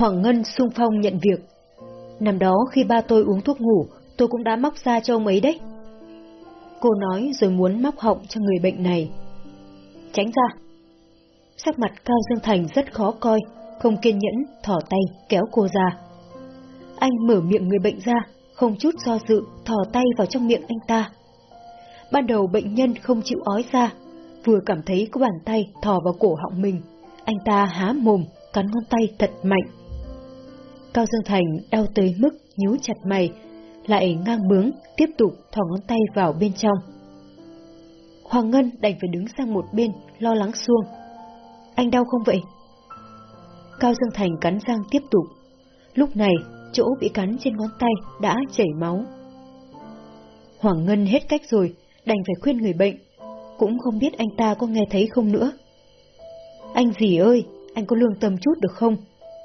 Hoàng Ngân sung phong nhận việc. Năm đó khi ba tôi uống thuốc ngủ, tôi cũng đã móc ra cho ông ấy đấy. Cô nói rồi muốn móc họng cho người bệnh này. Tránh ra. Sắc mặt Cao Dương Thành rất khó coi, không kiên nhẫn, thỏ tay, kéo cô ra. Anh mở miệng người bệnh ra, không chút do dự, thò tay vào trong miệng anh ta. Ban đầu bệnh nhân không chịu ói ra, vừa cảm thấy có bàn tay thò vào cổ họng mình. Anh ta há mồm, cắn ngón tay thật mạnh. Cao Dương Thành đau tới mức nhíu chặt mày, lại ngang bướng, tiếp tục thò ngón tay vào bên trong. Hoàng Ngân đành phải đứng sang một bên, lo lắng xuông. Anh đau không vậy? Cao Dương Thành cắn răng tiếp tục. Lúc này, chỗ bị cắn trên ngón tay đã chảy máu. Hoàng Ngân hết cách rồi, đành phải khuyên người bệnh. Cũng không biết anh ta có nghe thấy không nữa. Anh gì ơi, anh có lương tâm chút được không?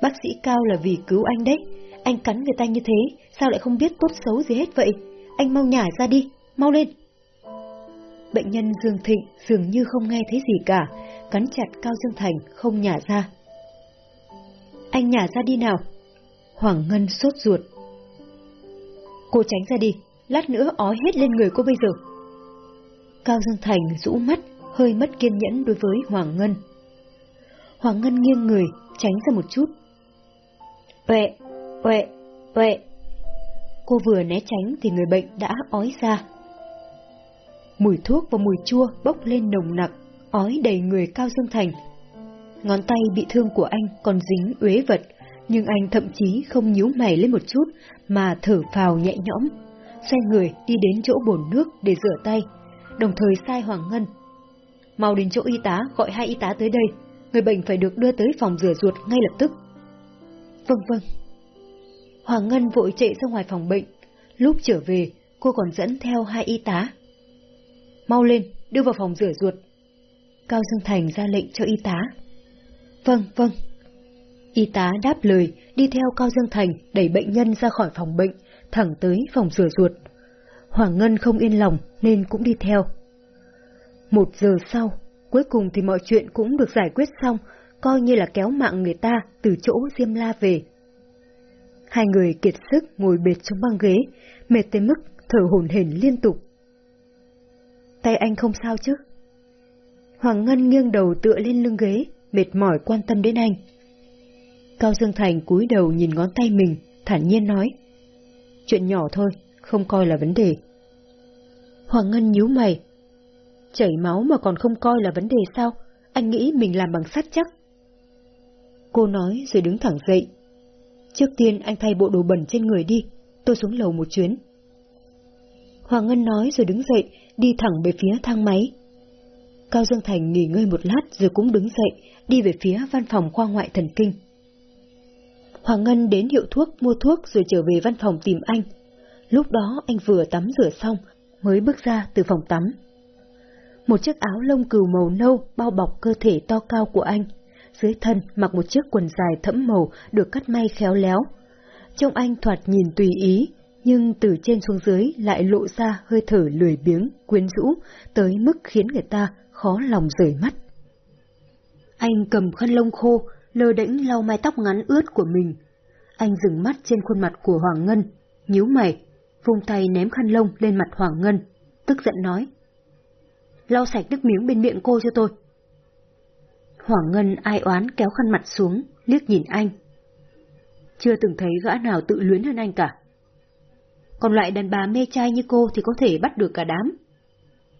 Bác sĩ Cao là vì cứu anh đấy. Anh cắn người ta như thế, sao lại không biết tốt xấu gì hết vậy? Anh mau nhả ra đi, mau lên. Bệnh nhân Dương Thịnh dường như không nghe thấy gì cả, cắn chặt Cao Dương Thành không nhả ra. Anh nhả ra đi nào. Hoàng Ngân sốt ruột. Cô tránh ra đi, lát nữa ói hết lên người cô bây giờ. Cao Dương Thành rũ mắt, hơi mất kiên nhẫn đối với Hoàng Ngân. Hoàng Ngân nghiêng người, tránh ra một chút. Uệ, uệ, uệ. Cô vừa né tránh thì người bệnh đã ói ra. Mùi thuốc và mùi chua bốc lên nồng nặc, ói đầy người Cao Dương Thành. Ngón tay bị thương của anh còn dính uế vật, nhưng anh thậm chí không nhíu mày lên một chút mà thở phào nhẹ nhõm, xoay người đi đến chỗ bồn nước để rửa tay, đồng thời sai Hoàng Ngân. Mau đến chỗ y tá gọi hai y tá tới đây, người bệnh phải được đưa tới phòng rửa ruột ngay lập tức. Vâng vâng. Hoàng Ngân vội chạy ra ngoài phòng bệnh, lúc trở về cô còn dẫn theo hai y tá. Mau lên, đưa vào phòng rửa ruột. Cao Dương Thành ra lệnh cho y tá. Vâng, vâng. Y tá đáp lời, đi theo Cao Dương Thành đẩy bệnh nhân ra khỏi phòng bệnh, thẳng tới phòng rửa ruột. Hoàng Ngân không yên lòng nên cũng đi theo. Một giờ sau, cuối cùng thì mọi chuyện cũng được giải quyết xong, coi như là kéo mạng người ta từ chỗ Diêm La về. Hai người kiệt sức ngồi bệt trong băng ghế, mệt tới mức thở hổn hển liên tục. Tay anh không sao chứ? Hoàng Ngân nghiêng đầu tựa lên lưng ghế, mệt mỏi quan tâm đến anh. Cao Dương Thành cúi đầu nhìn ngón tay mình, thản nhiên nói. Chuyện nhỏ thôi, không coi là vấn đề. Hoàng Ngân nhíu mày. Chảy máu mà còn không coi là vấn đề sao? Anh nghĩ mình làm bằng sắt chắc. Cô nói rồi đứng thẳng dậy. Trước tiên anh thay bộ đồ bẩn trên người đi, tôi xuống lầu một chuyến. Hoàng Ngân nói rồi đứng dậy, đi thẳng về phía thang máy. Cao Dương Thành nghỉ ngơi một lát rồi cũng đứng dậy, đi về phía văn phòng khoa ngoại thần kinh. Hoàng Ngân đến hiệu thuốc mua thuốc rồi trở về văn phòng tìm anh. Lúc đó anh vừa tắm rửa xong, mới bước ra từ phòng tắm. Một chiếc áo lông cừu màu nâu bao bọc cơ thể to cao của anh. Dưới thân mặc một chiếc quần dài thẫm màu được cắt may khéo léo. Trông anh thoạt nhìn tùy ý, nhưng từ trên xuống dưới lại lộ ra hơi thở lười biếng, quyến rũ, tới mức khiến người ta khó lòng rời mắt. Anh cầm khăn lông khô, lơ đễnh lau mái tóc ngắn ướt của mình. Anh dừng mắt trên khuôn mặt của Hoàng Ngân, nhíu mày, vung tay ném khăn lông lên mặt Hoàng Ngân, tức giận nói. Lau sạch nước miếng bên miệng cô cho tôi. Hoàng Ngân ai oán kéo khăn mặt xuống, liếc nhìn anh. Chưa từng thấy gã nào tự luyến hơn anh cả. Còn loại đàn bà mê trai như cô thì có thể bắt được cả đám.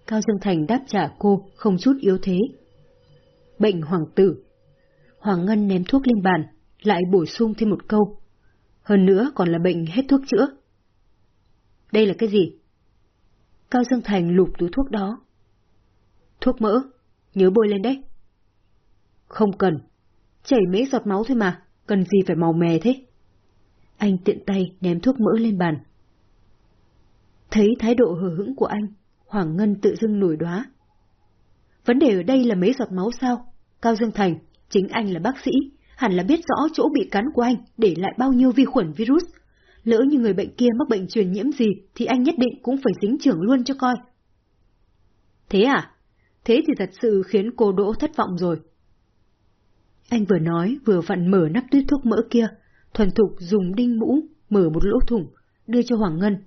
Cao Dương Thành đáp trả cô, không chút yếu thế. Bệnh hoàng tử. Hoàng Ngân ném thuốc lên bàn, lại bổ sung thêm một câu. Hơn nữa còn là bệnh hết thuốc chữa. Đây là cái gì? Cao Dương Thành lục túi thuốc đó. Thuốc mỡ, nhớ bôi lên đấy. Không cần, chảy mấy giọt máu thôi mà, cần gì phải màu mè thế? Anh tiện tay ném thuốc mỡ lên bàn. Thấy thái độ hờ hững của anh, Hoàng Ngân tự dưng nổi đóa Vấn đề ở đây là mấy giọt máu sao? Cao Dương Thành, chính anh là bác sĩ, hẳn là biết rõ chỗ bị cắn của anh để lại bao nhiêu vi khuẩn virus. Lỡ như người bệnh kia mắc bệnh truyền nhiễm gì thì anh nhất định cũng phải dính trưởng luôn cho coi. Thế à? Thế thì thật sự khiến cô Đỗ thất vọng rồi. Anh vừa nói vừa vặn mở nắp tuyết thuốc mỡ kia, thuần thục dùng đinh mũ mở một lỗ thủng, đưa cho Hoàng Ngân,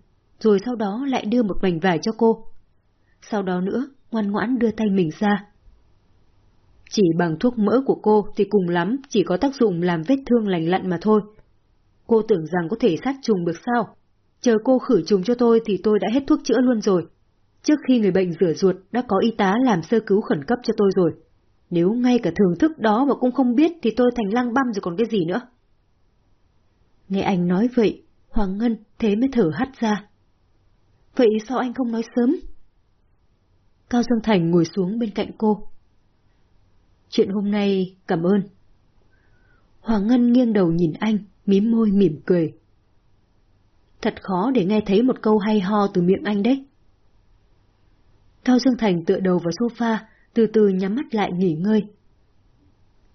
rồi sau đó lại đưa một mảnh vải cho cô. Sau đó nữa, ngoan ngoãn đưa tay mình ra. Chỉ bằng thuốc mỡ của cô thì cùng lắm chỉ có tác dụng làm vết thương lành lặn mà thôi. Cô tưởng rằng có thể sát trùng được sao? Chờ cô khử trùng cho tôi thì tôi đã hết thuốc chữa luôn rồi. Trước khi người bệnh rửa ruột đã có y tá làm sơ cứu khẩn cấp cho tôi rồi. Nếu ngay cả thưởng thức đó mà cũng không biết thì tôi thành lăng băm rồi còn cái gì nữa. Nghe anh nói vậy, Hoàng Ngân thế mới thở hắt ra. Vậy sao anh không nói sớm? Cao Dương Thành ngồi xuống bên cạnh cô. Chuyện hôm nay cảm ơn. Hoàng Ngân nghiêng đầu nhìn anh, mím môi mỉm cười. Thật khó để nghe thấy một câu hay ho từ miệng anh đấy. Cao Dương Thành tựa đầu vào sofa, từ từ nhắm mắt lại nghỉ ngơi.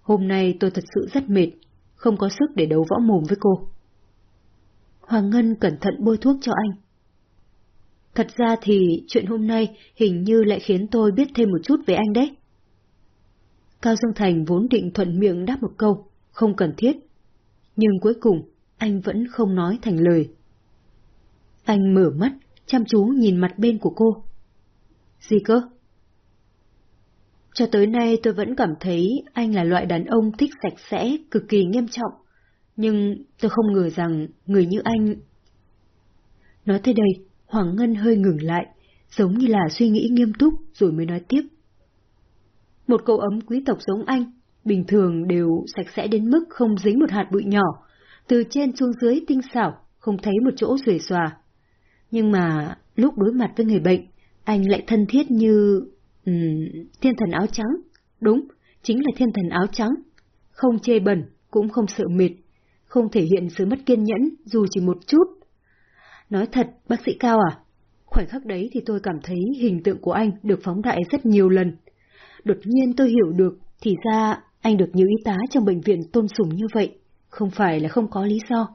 Hôm nay tôi thật sự rất mệt, không có sức để đấu võ mồm với cô. Hoàng Ngân cẩn thận bôi thuốc cho anh. Thật ra thì chuyện hôm nay hình như lại khiến tôi biết thêm một chút về anh đấy. Cao Dương Thành vốn định thuận miệng đáp một câu, không cần thiết. Nhưng cuối cùng, anh vẫn không nói thành lời. Anh mở mắt, chăm chú nhìn mặt bên của cô. Gì cơ? Cho tới nay tôi vẫn cảm thấy anh là loại đàn ông thích sạch sẽ, cực kỳ nghiêm trọng. Nhưng tôi không ngờ rằng người như anh... Nói tới đây, Hoàng Ngân hơi ngừng lại, giống như là suy nghĩ nghiêm túc rồi mới nói tiếp. Một cậu ấm quý tộc giống anh, bình thường đều sạch sẽ đến mức không dính một hạt bụi nhỏ, từ trên xuống dưới tinh xảo, không thấy một chỗ xuề xòa. Nhưng mà lúc đối mặt với người bệnh, anh lại thân thiết như... Ừm, thiên thần áo trắng. Đúng, chính là thiên thần áo trắng. Không chê bẩn, cũng không sợ mệt, không thể hiện sự mất kiên nhẫn dù chỉ một chút. Nói thật, bác sĩ Cao à? Khoảnh khắc đấy thì tôi cảm thấy hình tượng của anh được phóng đại rất nhiều lần. Đột nhiên tôi hiểu được, thì ra anh được nhiều y tá trong bệnh viện tôn sùng như vậy, không phải là không có lý do.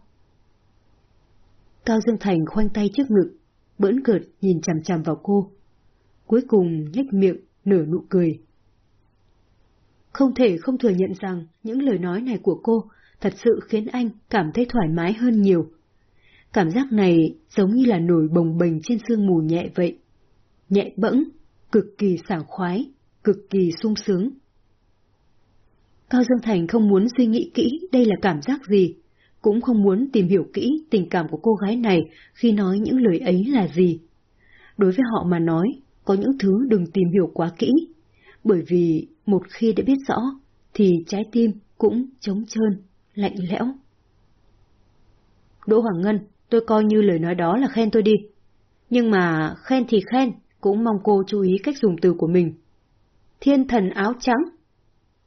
Cao Dương Thành khoanh tay trước ngực, bỡn cợt nhìn chằm chằm vào cô. Cuối cùng nhếch miệng, nở nụ cười. Không thể không thừa nhận rằng những lời nói này của cô thật sự khiến anh cảm thấy thoải mái hơn nhiều. Cảm giác này giống như là nổi bồng bềnh trên sương mù nhẹ vậy. Nhẹ bẫng, cực kỳ sảng khoái, cực kỳ sung sướng. Cao Dương Thành không muốn suy nghĩ kỹ đây là cảm giác gì, cũng không muốn tìm hiểu kỹ tình cảm của cô gái này khi nói những lời ấy là gì. Đối với họ mà nói, có những thứ đừng tìm hiểu quá kỹ, bởi vì một khi đã biết rõ, thì trái tim cũng trống trơn, lạnh lẽo. Đỗ Hoàng Ngân, tôi coi như lời nói đó là khen tôi đi. Nhưng mà khen thì khen, cũng mong cô chú ý cách dùng từ của mình. Thiên thần áo trắng.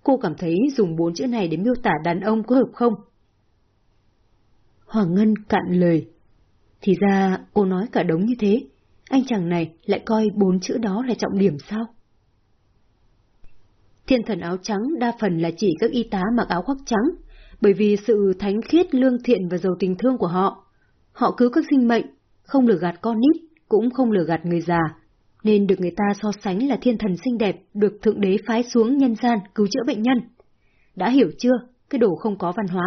Cô cảm thấy dùng bốn chữ này để miêu tả đàn ông có hợp không? Hoàng Ngân cạn lời. Thì ra cô nói cả đống như thế, anh chàng này lại coi bốn chữ đó là trọng điểm sao? Thiên thần áo trắng đa phần là chỉ các y tá mặc áo khoác trắng, bởi vì sự thánh khiết lương thiện và giàu tình thương của họ. Họ cứu các sinh mệnh, không lừa gạt con nít, cũng không lừa gạt người già, nên được người ta so sánh là thiên thần xinh đẹp được Thượng Đế phái xuống nhân gian cứu chữa bệnh nhân. Đã hiểu chưa, cái đồ không có văn hóa.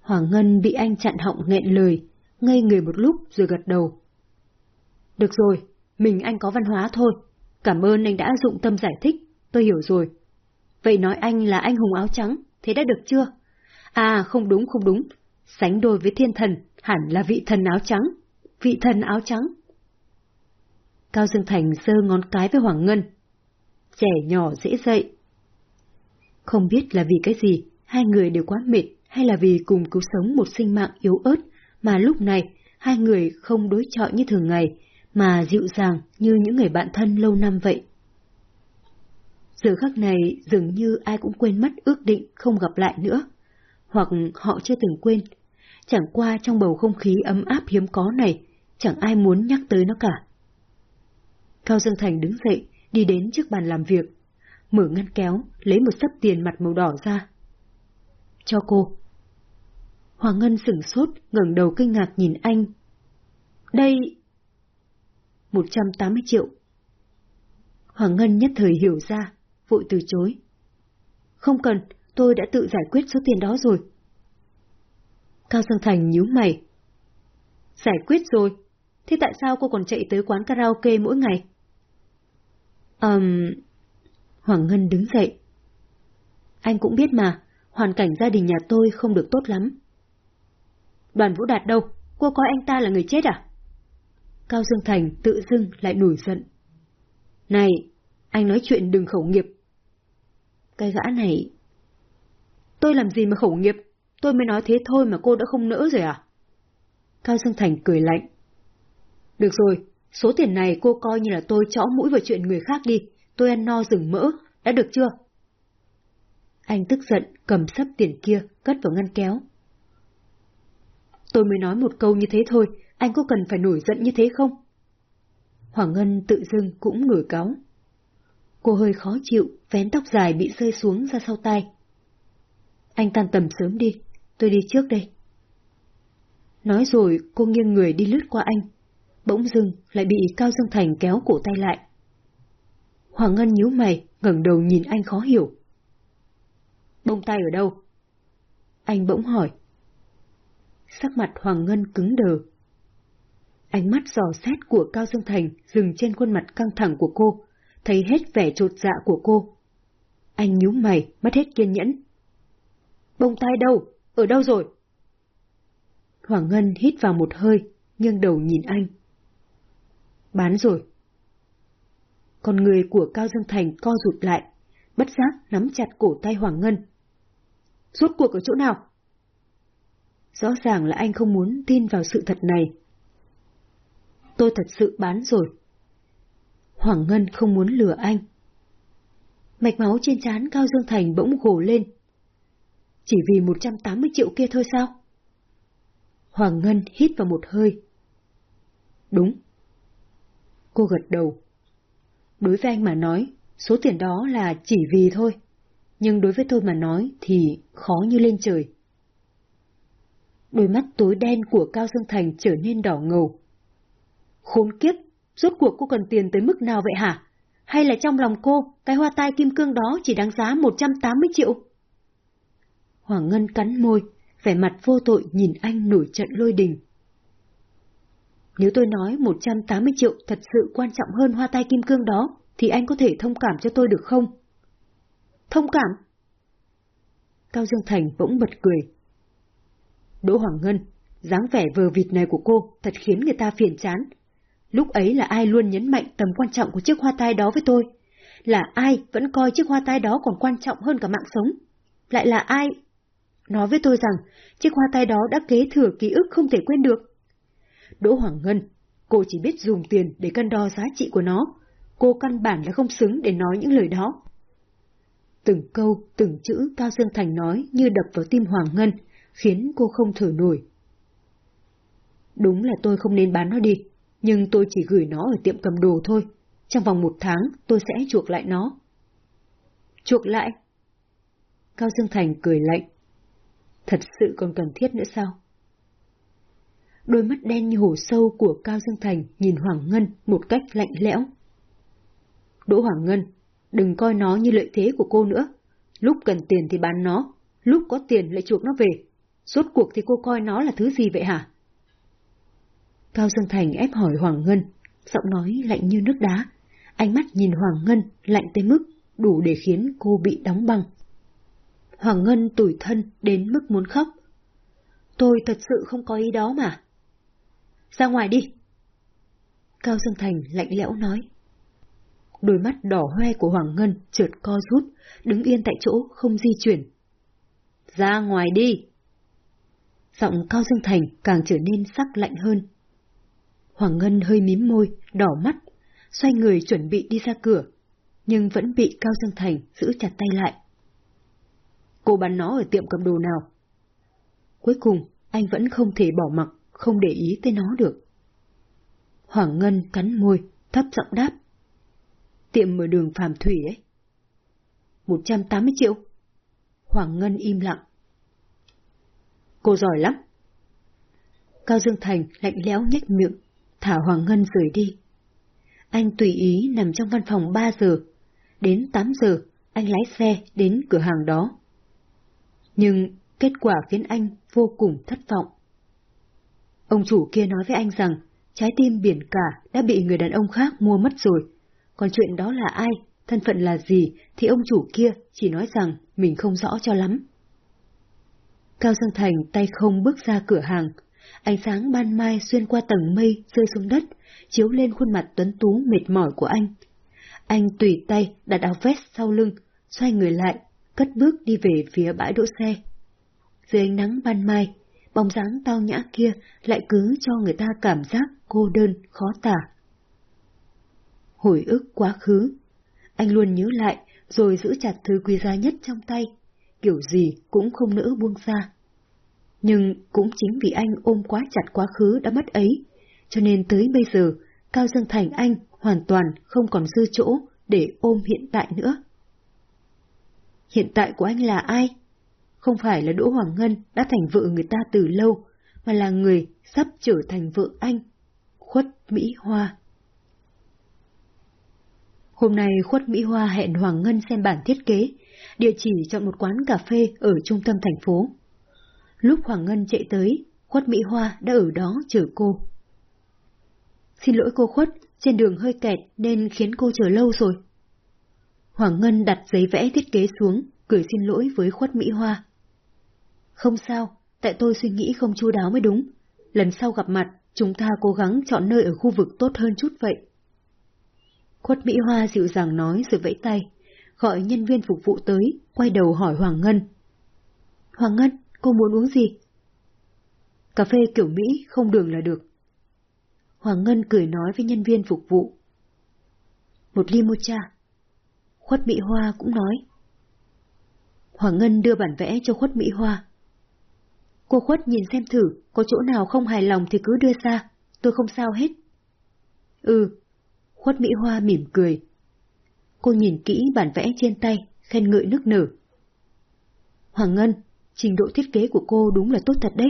Hoàng Ngân bị anh chặn họng nghẹn lời, ngây người một lúc rồi gật đầu. Được rồi, mình anh có văn hóa thôi. Cảm ơn anh đã dụng tâm giải thích, tôi hiểu rồi. Vậy nói anh là anh hùng áo trắng, thế đã được chưa? À, không đúng, không đúng. Sánh đôi với thiên thần, hẳn là vị thần áo trắng. Vị thần áo trắng. Cao Dương Thành giơ ngón cái với Hoàng Ngân. Trẻ nhỏ dễ dậy. Không biết là vì cái gì, hai người đều quá mệt, hay là vì cùng cứu sống một sinh mạng yếu ớt, mà lúc này hai người không đối chọi như thường ngày, mà dịu dàng như những người bạn thân lâu năm vậy. Giờ khắc này dường như ai cũng quên mất ước định không gặp lại nữa, hoặc họ chưa từng quên. Chẳng qua trong bầu không khí ấm áp hiếm có này, chẳng ai muốn nhắc tới nó cả. Cao Dương Thành đứng dậy, đi đến trước bàn làm việc, mở ngăn kéo, lấy một sấp tiền mặt màu đỏ ra. Cho cô. Hoàng Ngân sửng sốt, ngẩng đầu kinh ngạc nhìn anh. Đây... 180 triệu. Hoàng Ngân nhất thời hiểu ra, vội từ chối. Không cần, tôi đã tự giải quyết số tiền đó rồi. Cao Dương Thành nhíu mày. Giải quyết rồi. Thế tại sao cô còn chạy tới quán karaoke mỗi ngày? Ừm... Um... Hoàng Ngân đứng dậy. Anh cũng biết mà, hoàn cảnh gia đình nhà tôi không được tốt lắm. Đoàn Vũ Đạt đâu? Cô coi anh ta là người chết à? Cao Dương Thành tự dưng lại nổi giận. Này, anh nói chuyện đừng khẩu nghiệp. Cái gã này... Tôi làm gì mà khẩu nghiệp? Tôi mới nói thế thôi mà cô đã không nỡ rồi à? Cao Dương Thành cười lạnh. Được rồi, số tiền này cô coi như là tôi chõ mũi vào chuyện người khác đi, tôi ăn no rừng mỡ, đã được chưa? Anh tức giận, cầm sấp tiền kia, cất vào ngăn kéo. Tôi mới nói một câu như thế thôi, anh có cần phải nổi giận như thế không? Hoàng Ngân tự dưng cũng nổi cáo. Cô hơi khó chịu, vén tóc dài bị rơi xuống ra sau tai. Anh tan tầm sớm đi, tôi đi trước đây. Nói rồi cô nghiêng người đi lướt qua anh. Bỗng dưng lại bị Cao Dương Thành kéo cổ tay lại. Hoàng Ngân nhíu mày, ngẩng đầu nhìn anh khó hiểu. Bông tay ở đâu? Anh bỗng hỏi. Sắc mặt Hoàng Ngân cứng đờ. Ánh mắt dò xét của Cao Dương Thành dừng trên khuôn mặt căng thẳng của cô, thấy hết vẻ trột dạ của cô. Anh nhíu mày, mất hết kiên nhẫn. Bông tai đâu? Ở đâu rồi? Hoàng Ngân hít vào một hơi, nghiêng đầu nhìn anh. Bán rồi. Con người của Cao Dương Thành co rụt lại, bất giác nắm chặt cổ tay Hoàng Ngân. Rốt cuộc ở chỗ nào? Rõ ràng là anh không muốn tin vào sự thật này. Tôi thật sự bán rồi. Hoàng Ngân không muốn lừa anh. Mạch máu trên trán Cao Dương Thành bỗng gồ lên. Chỉ vì 180 triệu kia thôi sao? Hoàng Ngân hít vào một hơi. Đúng. Cô gật đầu. Đối với anh mà nói, số tiền đó là chỉ vì thôi. Nhưng đối với tôi mà nói thì khó như lên trời. Đôi mắt tối đen của Cao Dương Thành trở nên đỏ ngầu. Khốn kiếp, rốt cuộc cô cần tiền tới mức nào vậy hả? Hay là trong lòng cô, cái hoa tai kim cương đó chỉ đáng giá 180 triệu? Hoàng Ngân cắn môi, vẻ mặt vô tội nhìn anh nổi trận lôi đình. Nếu tôi nói 180 triệu thật sự quan trọng hơn hoa tai kim cương đó, thì anh có thể thông cảm cho tôi được không? Thông cảm? Cao Dương Thành bỗng bật cười. Đỗ Hoàng Ngân, dáng vẻ vờ vịt này của cô thật khiến người ta phiền chán. Lúc ấy là ai luôn nhấn mạnh tầm quan trọng của chiếc hoa tai đó với tôi? Là ai vẫn coi chiếc hoa tai đó còn quan trọng hơn cả mạng sống? Lại là ai nói với tôi rằng chiếc hoa tai đó đã kế thừa ký ức không thể quên được. Đỗ Hoàng Ngân, cô chỉ biết dùng tiền để cân đo giá trị của nó, cô căn bản là không xứng để nói những lời đó. Từng câu, từng chữ Cao Dương Thành nói như đập vào tim Hoàng Ngân, khiến cô không thở nổi. Đúng là tôi không nên bán nó đi, nhưng tôi chỉ gửi nó ở tiệm cầm đồ thôi. Trong vòng một tháng tôi sẽ chuộc lại nó. Chuộc lại? Cao Dương Thành cười lạnh. Thật sự còn cần thiết nữa sao? Đôi mắt đen như hồ sâu của Cao Dương Thành nhìn Hoàng Ngân một cách lạnh lẽo. Đỗ Hoàng Ngân, đừng coi nó như lợi thế của cô nữa. Lúc cần tiền thì bán nó, lúc có tiền lại chuộc nó về. Rốt cuộc thì cô coi nó là thứ gì vậy hả? Cao Dương Thành ép hỏi Hoàng Ngân, giọng nói lạnh như nước đá. Ánh mắt nhìn Hoàng Ngân lạnh tới mức đủ để khiến cô bị đóng băng. Hoàng Ngân tủi thân đến mức muốn khóc. Tôi thật sự không có ý đó mà. Ra ngoài đi. Cao Dương Thành lạnh lẽo nói. Đôi mắt đỏ hoe của Hoàng Ngân trượt co rút, đứng yên tại chỗ không di chuyển. Ra ngoài đi. Giọng Cao Dương Thành càng trở nên sắc lạnh hơn. Hoàng Ngân hơi mím môi, đỏ mắt, xoay người chuẩn bị đi ra cửa, nhưng vẫn bị Cao Dương Thành giữ chặt tay lại. Cô bán nó ở tiệm cầm đồ nào? Cuối cùng, anh vẫn không thể bỏ mặc, không để ý tới nó được. Hoàng Ngân cắn môi, thấp giọng đáp. Tiệm ở đường Phạm Thủy ấy. 180 triệu. Hoàng Ngân im lặng. Cô giỏi lắm. Cao Dương Thành lạnh lẽo nhếch miệng, thả Hoàng Ngân rời đi. Anh tùy ý nằm trong văn phòng 3 giờ. Đến 8 giờ, anh lái xe đến cửa hàng đó. Nhưng kết quả khiến anh vô cùng thất vọng. Ông chủ kia nói với anh rằng trái tim biển cả đã bị người đàn ông khác mua mất rồi. Còn chuyện đó là ai, thân phận là gì thì ông chủ kia chỉ nói rằng mình không rõ cho lắm. Cao Dương Thành tay không bước ra cửa hàng. Ánh sáng ban mai xuyên qua tầng mây rơi xuống đất, chiếu lên khuôn mặt tuấn tú mệt mỏi của anh. Anh tùy tay đặt áo vest sau lưng, xoay người lại, cất bước đi về phía bãi đỗ xe. Dưới ánh nắng ban mai, bóng dáng tao nhã kia lại cứ cho người ta cảm giác cô đơn, khó tả. Hồi ức quá khứ, anh luôn nhớ lại rồi giữ chặt thứ quý giá nhất trong tay, kiểu gì cũng không nỡ buông ra. Nhưng cũng chính vì anh ôm quá chặt quá khứ đã mất ấy, cho nên tới bây giờ, Cao Dương Thành anh hoàn toàn không còn dư chỗ để ôm hiện tại nữa. Hiện tại của anh là ai? Không phải là Đỗ Hoàng Ngân đã thành vợ người ta từ lâu, mà là người sắp trở thành vợ anh, Khuất Mỹ Hoa. Hôm nay Khuất Mỹ Hoa hẹn Hoàng Ngân xem bản thiết kế, địa chỉ chọn một quán cà phê ở trung tâm thành phố. Lúc Hoàng Ngân chạy tới, Khuất Mỹ Hoa đã ở đó chờ cô. Xin lỗi cô Khuất, trên đường hơi kẹt nên khiến cô chờ lâu rồi. Hoàng Ngân đặt giấy vẽ thiết kế xuống, cười xin lỗi với Khuất Mỹ Hoa. Không sao, tại tôi suy nghĩ không chu đáo mới đúng. Lần sau gặp mặt, chúng ta cố gắng chọn nơi ở khu vực tốt hơn chút vậy. Khuất Mỹ Hoa dịu dàng nói rồi vẫy tay, gọi nhân viên phục vụ tới, quay đầu hỏi Hoàng Ngân. Hoàng Ngân, cô muốn uống gì? Cà phê kiểu Mỹ, không đường là được. Hoàng Ngân cười nói với nhân viên phục vụ. Một ly mocha. Khuất Mỹ Hoa cũng nói. Hoàng Ngân đưa bản vẽ cho Khuất Mỹ Hoa. Cô Khuất nhìn xem thử, có chỗ nào không hài lòng thì cứ đưa ra, tôi không sao hết. Ừ, Khuất Mỹ Hoa mỉm cười. Cô nhìn kỹ bản vẽ trên tay, khen ngợi nức nở. Hoàng Ngân, trình độ thiết kế của cô đúng là tốt thật đấy.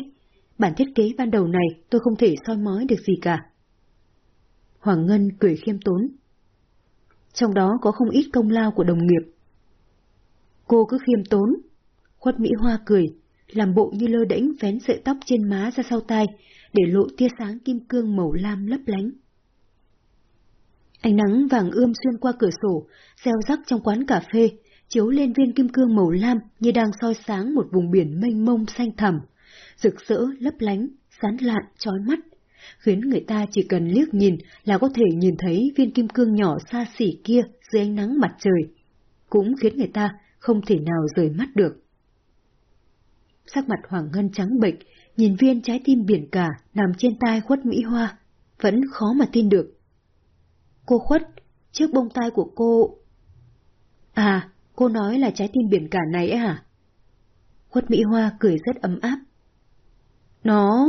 Bản thiết kế ban đầu này tôi không thể soi mói được gì cả. Hoàng Ngân cười khiêm tốn. Trong đó có không ít công lao của đồng nghiệp. Cô cứ khiêm tốn. Khuất Mỹ Hoa cười, làm bộ như lơ đễnh vén sợi tóc trên má ra sau tai, để lộ tia sáng kim cương màu lam lấp lánh. Ánh nắng vàng ươm xuyên qua cửa sổ, gieo rắc trong quán cà phê, chiếu lên viên kim cương màu lam như đang soi sáng một vùng biển mênh mông xanh thẳm, rực rỡ, lấp lánh, sán lạn, chói mắt, khiến người ta chỉ cần liếc nhìn là có thể nhìn thấy viên kim cương nhỏ xa xỉ kia dưới ánh nắng mặt trời, cũng khiến người ta không thể nào rời mắt được. Sắc mặt Hoàng Ngân trắng bệch, nhìn viên trái tim biển cả nằm trên tai khuất Mỹ Hoa, vẫn khó mà tin được. Cô khuất, chiếc bông tai của cô... À, cô nói là trái tim biển cả này ấy hả? Khuất Mỹ Hoa cười rất ấm áp. Nó...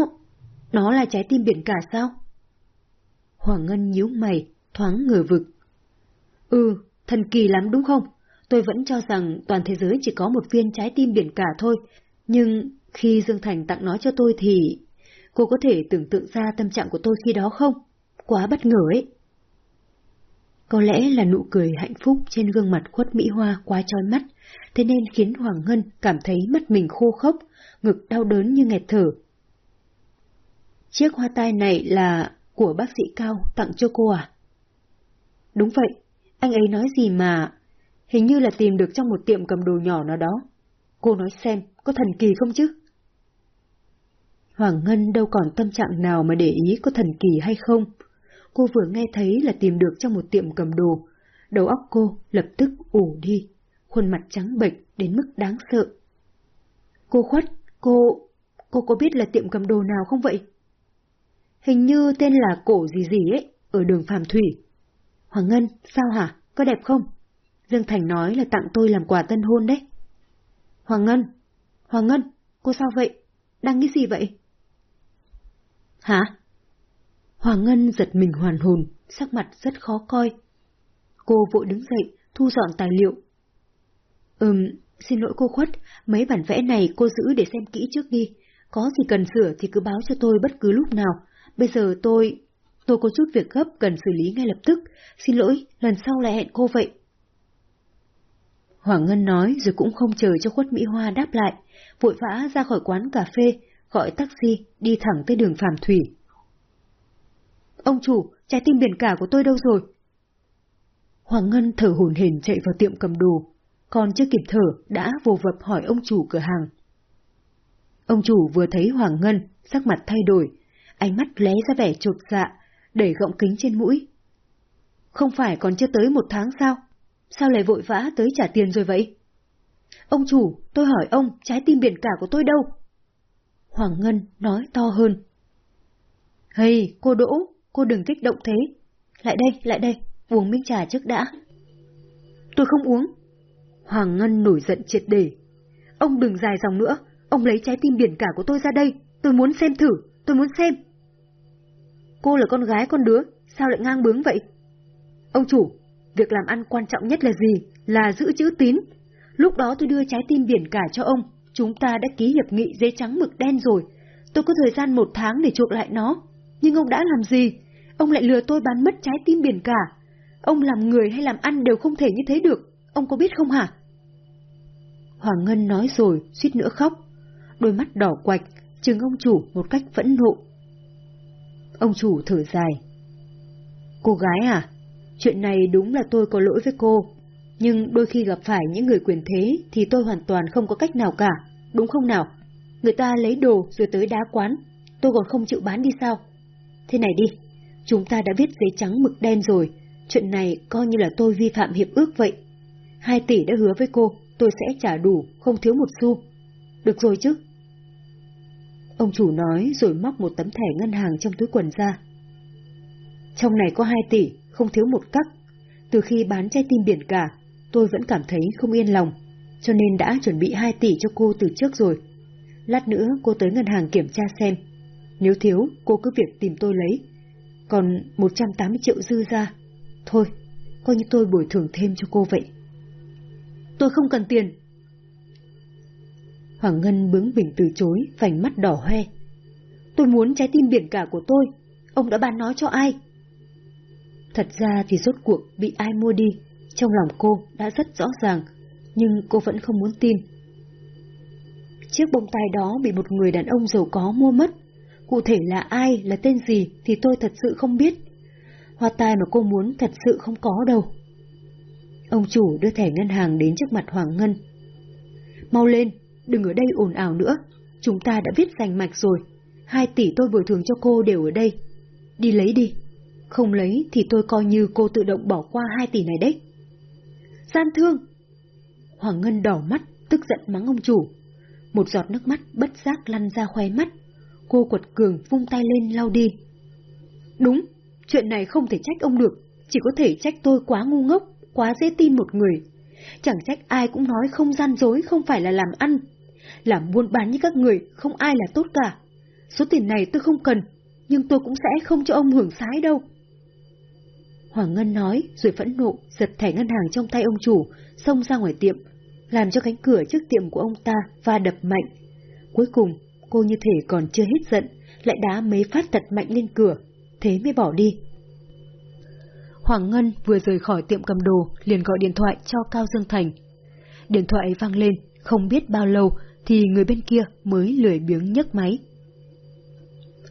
nó là trái tim biển cả sao? Hoàng Ngân nhíu mày, thoáng ngờ vực. Ừ, thần kỳ lắm đúng không? Tôi vẫn cho rằng toàn thế giới chỉ có một viên trái tim biển cả thôi, nhưng khi Dương Thành tặng nó cho tôi thì... Cô có thể tưởng tượng ra tâm trạng của tôi khi đó không? Quá bất ngờ ấy. Có lẽ là nụ cười hạnh phúc trên gương mặt khuất Mỹ Hoa quá trói mắt, thế nên khiến Hoàng Ngân cảm thấy mắt mình khô khốc, ngực đau đớn như nghẹt thở. Chiếc hoa tai này là của bác sĩ Cao tặng cho cô à? Đúng vậy, anh ấy nói gì mà... Hình như là tìm được trong một tiệm cầm đồ nhỏ nào đó. Cô nói xem, có thần kỳ không chứ? Hoàng Ngân đâu còn tâm trạng nào mà để ý có thần kỳ hay không, cô vừa nghe thấy là tìm được trong một tiệm cầm đồ. Đầu óc cô lập tức ủ đi, khuôn mặt trắng bệch đến mức đáng sợ. Cô khuất, cô... cô có biết là tiệm cầm đồ nào không vậy? Hình như tên là cổ gì gì ấy, ở đường Phạm Thủy. Hoàng Ngân, sao hả? Có đẹp không? Dương Thành nói là tặng tôi làm quà tân hôn đấy. Hoàng Ngân, Hoàng Ngân, cô sao vậy? Đang nghĩ gì vậy? Hả? Hoàng Ngân giật mình hoàn hồn, sắc mặt rất khó coi. Cô vội đứng dậy, thu dọn tài liệu. Ừm, xin lỗi cô khuất, mấy bản vẽ này cô giữ để xem kỹ trước đi. Có gì cần sửa thì cứ báo cho tôi bất cứ lúc nào. Bây giờ tôi... tôi có chút việc gấp cần xử lý ngay lập tức. Xin lỗi, lần sau lại hẹn cô vậy. Hoàng Ngân nói rồi cũng không chờ cho khuất Mỹ Hoa đáp lại, vội vã ra khỏi quán cà phê, gọi taxi, đi thẳng tới đường Phạm Thủy. Ông chủ, trái tim biển cả của tôi đâu rồi? Hoàng Ngân thở hổn hển chạy vào tiệm cầm đồ, còn chưa kịp thở đã vô vập hỏi ông chủ cửa hàng. Ông chủ vừa thấy Hoàng Ngân, sắc mặt thay đổi, ánh mắt lé ra vẻ chột dạ, đẩy gọng kính trên mũi. Không phải còn chưa tới một tháng sao? Sao lại vội vã tới trả tiền rồi vậy? Ông chủ, tôi hỏi ông, trái tim biển cả của tôi đâu? Hoàng Ngân nói to hơn. Hey, cô Đỗ, cô đừng kích động thế. Lại đây, lại đây, uống miếng trà trước đã. Tôi không uống. Hoàng Ngân nổi giận triệt để. Ông đừng dài dòng nữa, ông lấy trái tim biển cả của tôi ra đây, tôi muốn xem thử, tôi muốn xem. Cô là con gái con đứa, sao lại ngang bướng vậy? Ông chủ, việc làm ăn quan trọng nhất là gì? Là giữ chữ tín. Lúc đó tôi đưa trái tim biển cả cho ông, chúng ta đã ký hiệp nghị giấy trắng mực đen rồi. Tôi có thời gian một tháng để chuộc lại nó. Nhưng ông đã làm gì? Ông lại lừa tôi bán mất trái tim biển cả. Ông làm người hay làm ăn đều không thể như thế được. Ông có biết không hả? Hoàng Ngân nói rồi, suýt nữa khóc. Đôi mắt đỏ quạch, chừng ông chủ một cách phẫn nộ. Ông chủ thở dài. Cô gái à, chuyện này đúng là tôi có lỗi với cô, nhưng đôi khi gặp phải những người quyền thế thì tôi hoàn toàn không có cách nào cả, đúng không nào? Người ta lấy đồ rồi tới đá quán, tôi còn không chịu bán đi sao? Thế này đi, chúng ta đã viết giấy trắng mực đen rồi, chuyện này coi như là tôi vi phạm hiệp ước vậy. Hai tỷ đã hứa với cô, tôi sẽ trả đủ, không thiếu một xu. Được rồi chứ? Ông chủ nói rồi móc một tấm thẻ ngân hàng trong túi quần ra. Trong này có hai tỷ, không thiếu một cắc. Từ khi bán trái tim biển cả, tôi vẫn cảm thấy không yên lòng, cho nên đã chuẩn bị hai tỷ cho cô từ trước rồi. Lát nữa cô tới ngân hàng kiểm tra xem. Nếu thiếu, cô cứ việc tìm tôi lấy. Còn 180 triệu dư ra. Thôi, coi như tôi bồi thường thêm cho cô vậy. Tôi không cần tiền. Hoàng Ngân bướng bỉnh từ chối, vành mắt đỏ hoe. Tôi muốn trái tim biển cả của tôi. Ông đã bán nó cho ai? Thật ra thì rốt cuộc bị ai mua đi, trong lòng cô đã rất rõ ràng, nhưng cô vẫn không muốn tin. Chiếc bông tai đó bị một người đàn ông giàu có mua mất. Cụ thể là ai, là tên gì thì tôi thật sự không biết. Hoa tai mà cô muốn thật sự không có đâu. Ông chủ đưa thẻ ngân hàng đến trước mặt Hoàng Ngân. Mau lên, đừng ở đây ồn ào nữa. Chúng ta đã viết danh mạch rồi. Hai tỷ tôi bồi thường cho cô đều ở đây. Đi lấy đi. Không lấy thì tôi coi như cô tự động bỏ qua hai tỷ này đấy. Gian thương! Hoàng Ngân đỏ mắt, tức giận mắng ông chủ. Một giọt nước mắt bất giác lăn ra khoe mắt. Cô quật cường vung tay lên lau đi. Đúng, chuyện này không thể trách ông được, chỉ có thể trách tôi quá ngu ngốc, quá dễ tin một người. Chẳng trách ai cũng nói không gian dối không phải là làm ăn. Làm buôn bán như các người, không ai là tốt cả. Số tiền này tôi không cần, nhưng tôi cũng sẽ không cho ông hưởng sái đâu. Hoàng Ngân nói rồi phẫn nộ giật thẻ ngân hàng trong tay ông chủ, xông ra ngoài tiệm, làm cho cánh cửa trước tiệm của ông ta va đập mạnh. Cuối cùng, cô như thể còn chưa hết giận, lại đá mấy phát thật mạnh lên cửa, thế mới bỏ đi. Hoàng Ngân vừa rời khỏi tiệm cầm đồ, liền gọi điện thoại cho Cao Dương Thành. Điện thoại vang lên, không biết bao lâu thì người bên kia mới lười biếng nhấc máy.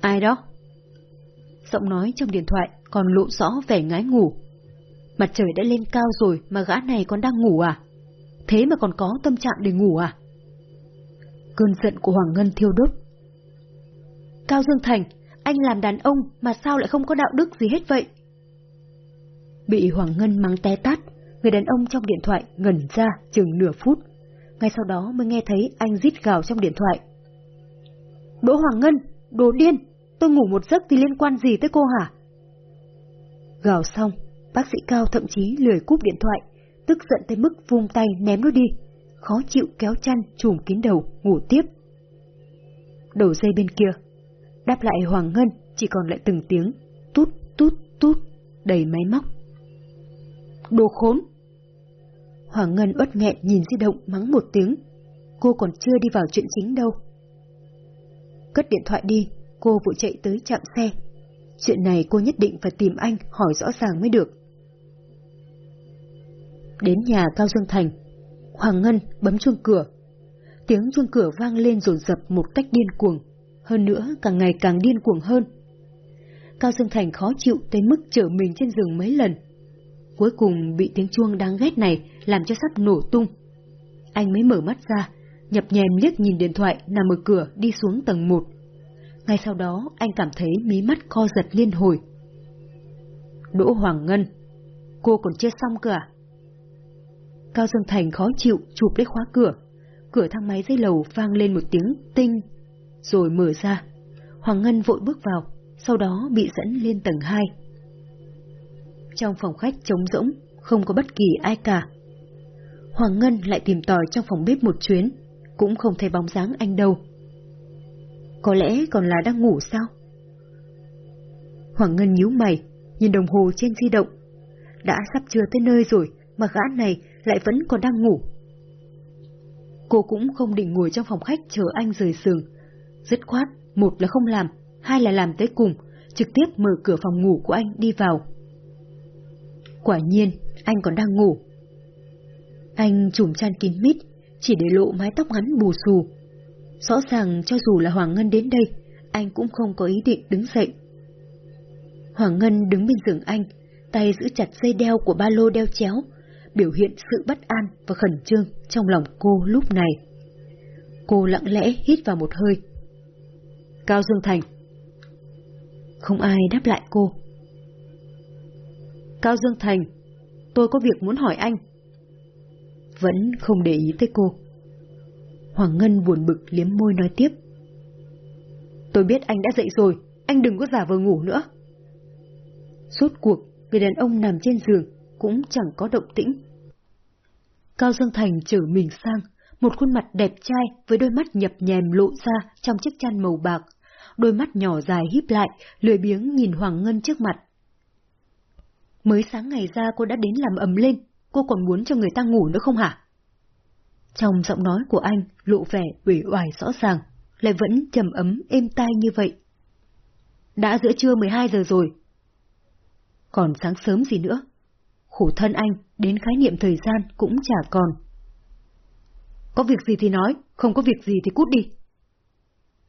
Ai đó? Giọng nói trong điện thoại còn lộ rõ vẻ ngái ngủ. Mặt trời đã lên cao rồi mà gã này còn đang ngủ à? Thế mà còn có tâm trạng để ngủ à? Cơn giận của Hoàng Ngân thiêu đốt. Cao Dương Thành, anh làm đàn ông mà sao lại không có đạo đức gì hết vậy? Bị Hoàng Ngân mắng té tát, người đàn ông trong điện thoại ngẩn ra chừng nửa phút. Ngay sau đó mới nghe thấy anh rít gào trong điện thoại. Đỗ Hoàng Ngân, đồ điên, tôi ngủ một giấc thì liên quan gì tới cô hả? Gào xong, bác sĩ Cao thậm chí lười cúp điện thoại, tức giận tới mức vung tay ném nó đi, khó chịu kéo chăn trùm kín đầu, ngủ tiếp. Đầu dây bên kia, đáp lại Hoàng Ngân chỉ còn lại từng tiếng, tút tút tút, đầy máy móc. Đồ khốn! Hoàng Ngân uất nghẹn nhìn di động mắng một tiếng, cô còn chưa đi vào chuyện chính đâu. Cất điện thoại đi, cô vội chạy tới chạm xe. Chuyện này cô nhất định phải tìm anh hỏi rõ ràng mới được. Đến nhà Cao Dương Thành, Hoàng Ngân bấm chuông cửa. Tiếng chuông cửa vang lên rồn rập một cách điên cuồng, hơn nữa càng ngày càng điên cuồng hơn. Cao Dương Thành khó chịu tới mức trở mình trên giường mấy lần. Cuối cùng bị tiếng chuông đáng ghét này làm cho sắp nổ tung. Anh mới mở mắt ra, nhập nhèm liếc nhìn điện thoại nằm ở cửa đi xuống tầng 1. Ngay sau đó anh cảm thấy mí mắt co giật liên hồi. Đỗ Hoàng Ngân, cô còn chưa xong cơ à? Cao Dương Thành khó chịu chụp lấy khóa cửa. Cửa thang máy dưới lầu vang lên một tiếng tinh, rồi mở ra. Hoàng Ngân vội bước vào, sau đó bị dẫn lên tầng 2. Trong phòng khách trống rỗng, không có bất kỳ ai cả. Hoàng Ngân lại tìm tòi trong phòng bếp một chuyến, cũng không thấy bóng dáng anh đâu. Có lẽ còn là đang ngủ sao? Hoàng Ngân nhíu mày, nhìn đồng hồ trên di động. Đã sắp trưa tới nơi rồi mà gã này lại vẫn còn đang ngủ. Cô cũng không định ngồi trong phòng khách chờ anh rời giường. Dứt khoát, một là không làm, hai là làm tới cùng, trực tiếp mở cửa phòng ngủ của anh đi vào. Quả nhiên, anh còn đang ngủ. Anh trùm chăn kín mít, chỉ để lộ mái tóc ngắn bù xù. Rõ ràng cho dù là Hoàng Ngân đến đây, anh cũng không có ý định đứng dậy. Hoàng Ngân đứng bên giường anh, tay giữ chặt dây đeo của ba lô đeo chéo, biểu hiện sự bất an và khẩn trương trong lòng cô lúc này. Cô lặng lẽ hít vào một hơi. Cao Dương Thành Không ai đáp lại cô. Cao Dương Thành, tôi có việc muốn hỏi anh. Vẫn không để ý tới cô. Hoàng Ngân buồn bực liếm môi nói tiếp. Tôi biết anh đã dậy rồi, anh đừng có giả vờ ngủ nữa. Suốt cuộc, người đàn ông nằm trên giường cũng chẳng có động tĩnh. Cao Dương Thành trở mình sang, một khuôn mặt đẹp trai với đôi mắt nhập nhèm lộ ra trong chiếc chăn màu bạc, đôi mắt nhỏ dài híp lại, lười biếng nhìn Hoàng Ngân trước mặt. Mới sáng ngày ra cô đã đến làm ầm lên, cô còn muốn cho người ta ngủ nữa không hả? Trong giọng nói của anh lộ vẻ ủy oải rõ ràng, lại vẫn trầm ấm êm tai như vậy. Đã giữa trưa 12 giờ rồi. Còn sáng sớm gì nữa? Khổ thân anh, đến khái niệm thời gian cũng chả còn. Có việc gì thì nói, không có việc gì thì cút đi.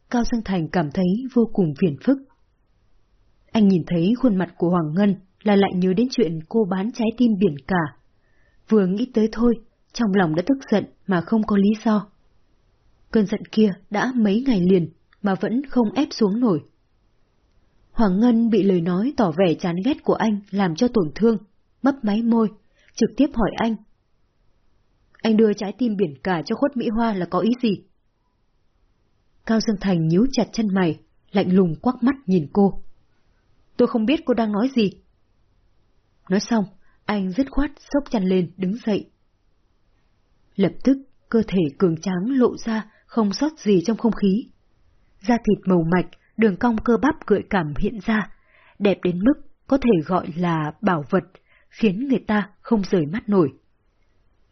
Cao Dương Thành cảm thấy vô cùng phiền phức. Anh nhìn thấy khuôn mặt của Hoàng Ngân là lại nhớ đến chuyện cô bán trái tim biển cả. Vừa nghĩ tới thôi, trong lòng đã tức giận mà không có lý do. Cơn giận kia đã mấy ngày liền mà vẫn không ép xuống nổi. Hoàng Ngân bị lời nói tỏ vẻ chán ghét của anh làm cho tổn thương, mấp máy môi, trực tiếp hỏi anh. Anh đưa trái tim biển cả cho khuất Mỹ Hoa là có ý gì? Cao Dương Thành nhíu chặt chân mày, lạnh lùng quắc mắt nhìn cô. Tôi không biết cô đang nói gì. Nói xong, anh dứt khoát sốc chăn lên đứng dậy. Lập tức, cơ thể cường tráng lộ ra không sót gì trong không khí. Da thịt màu mạch, đường cong cơ bắp gợi cảm hiện ra, đẹp đến mức có thể gọi là bảo vật, khiến người ta không rời mắt nổi.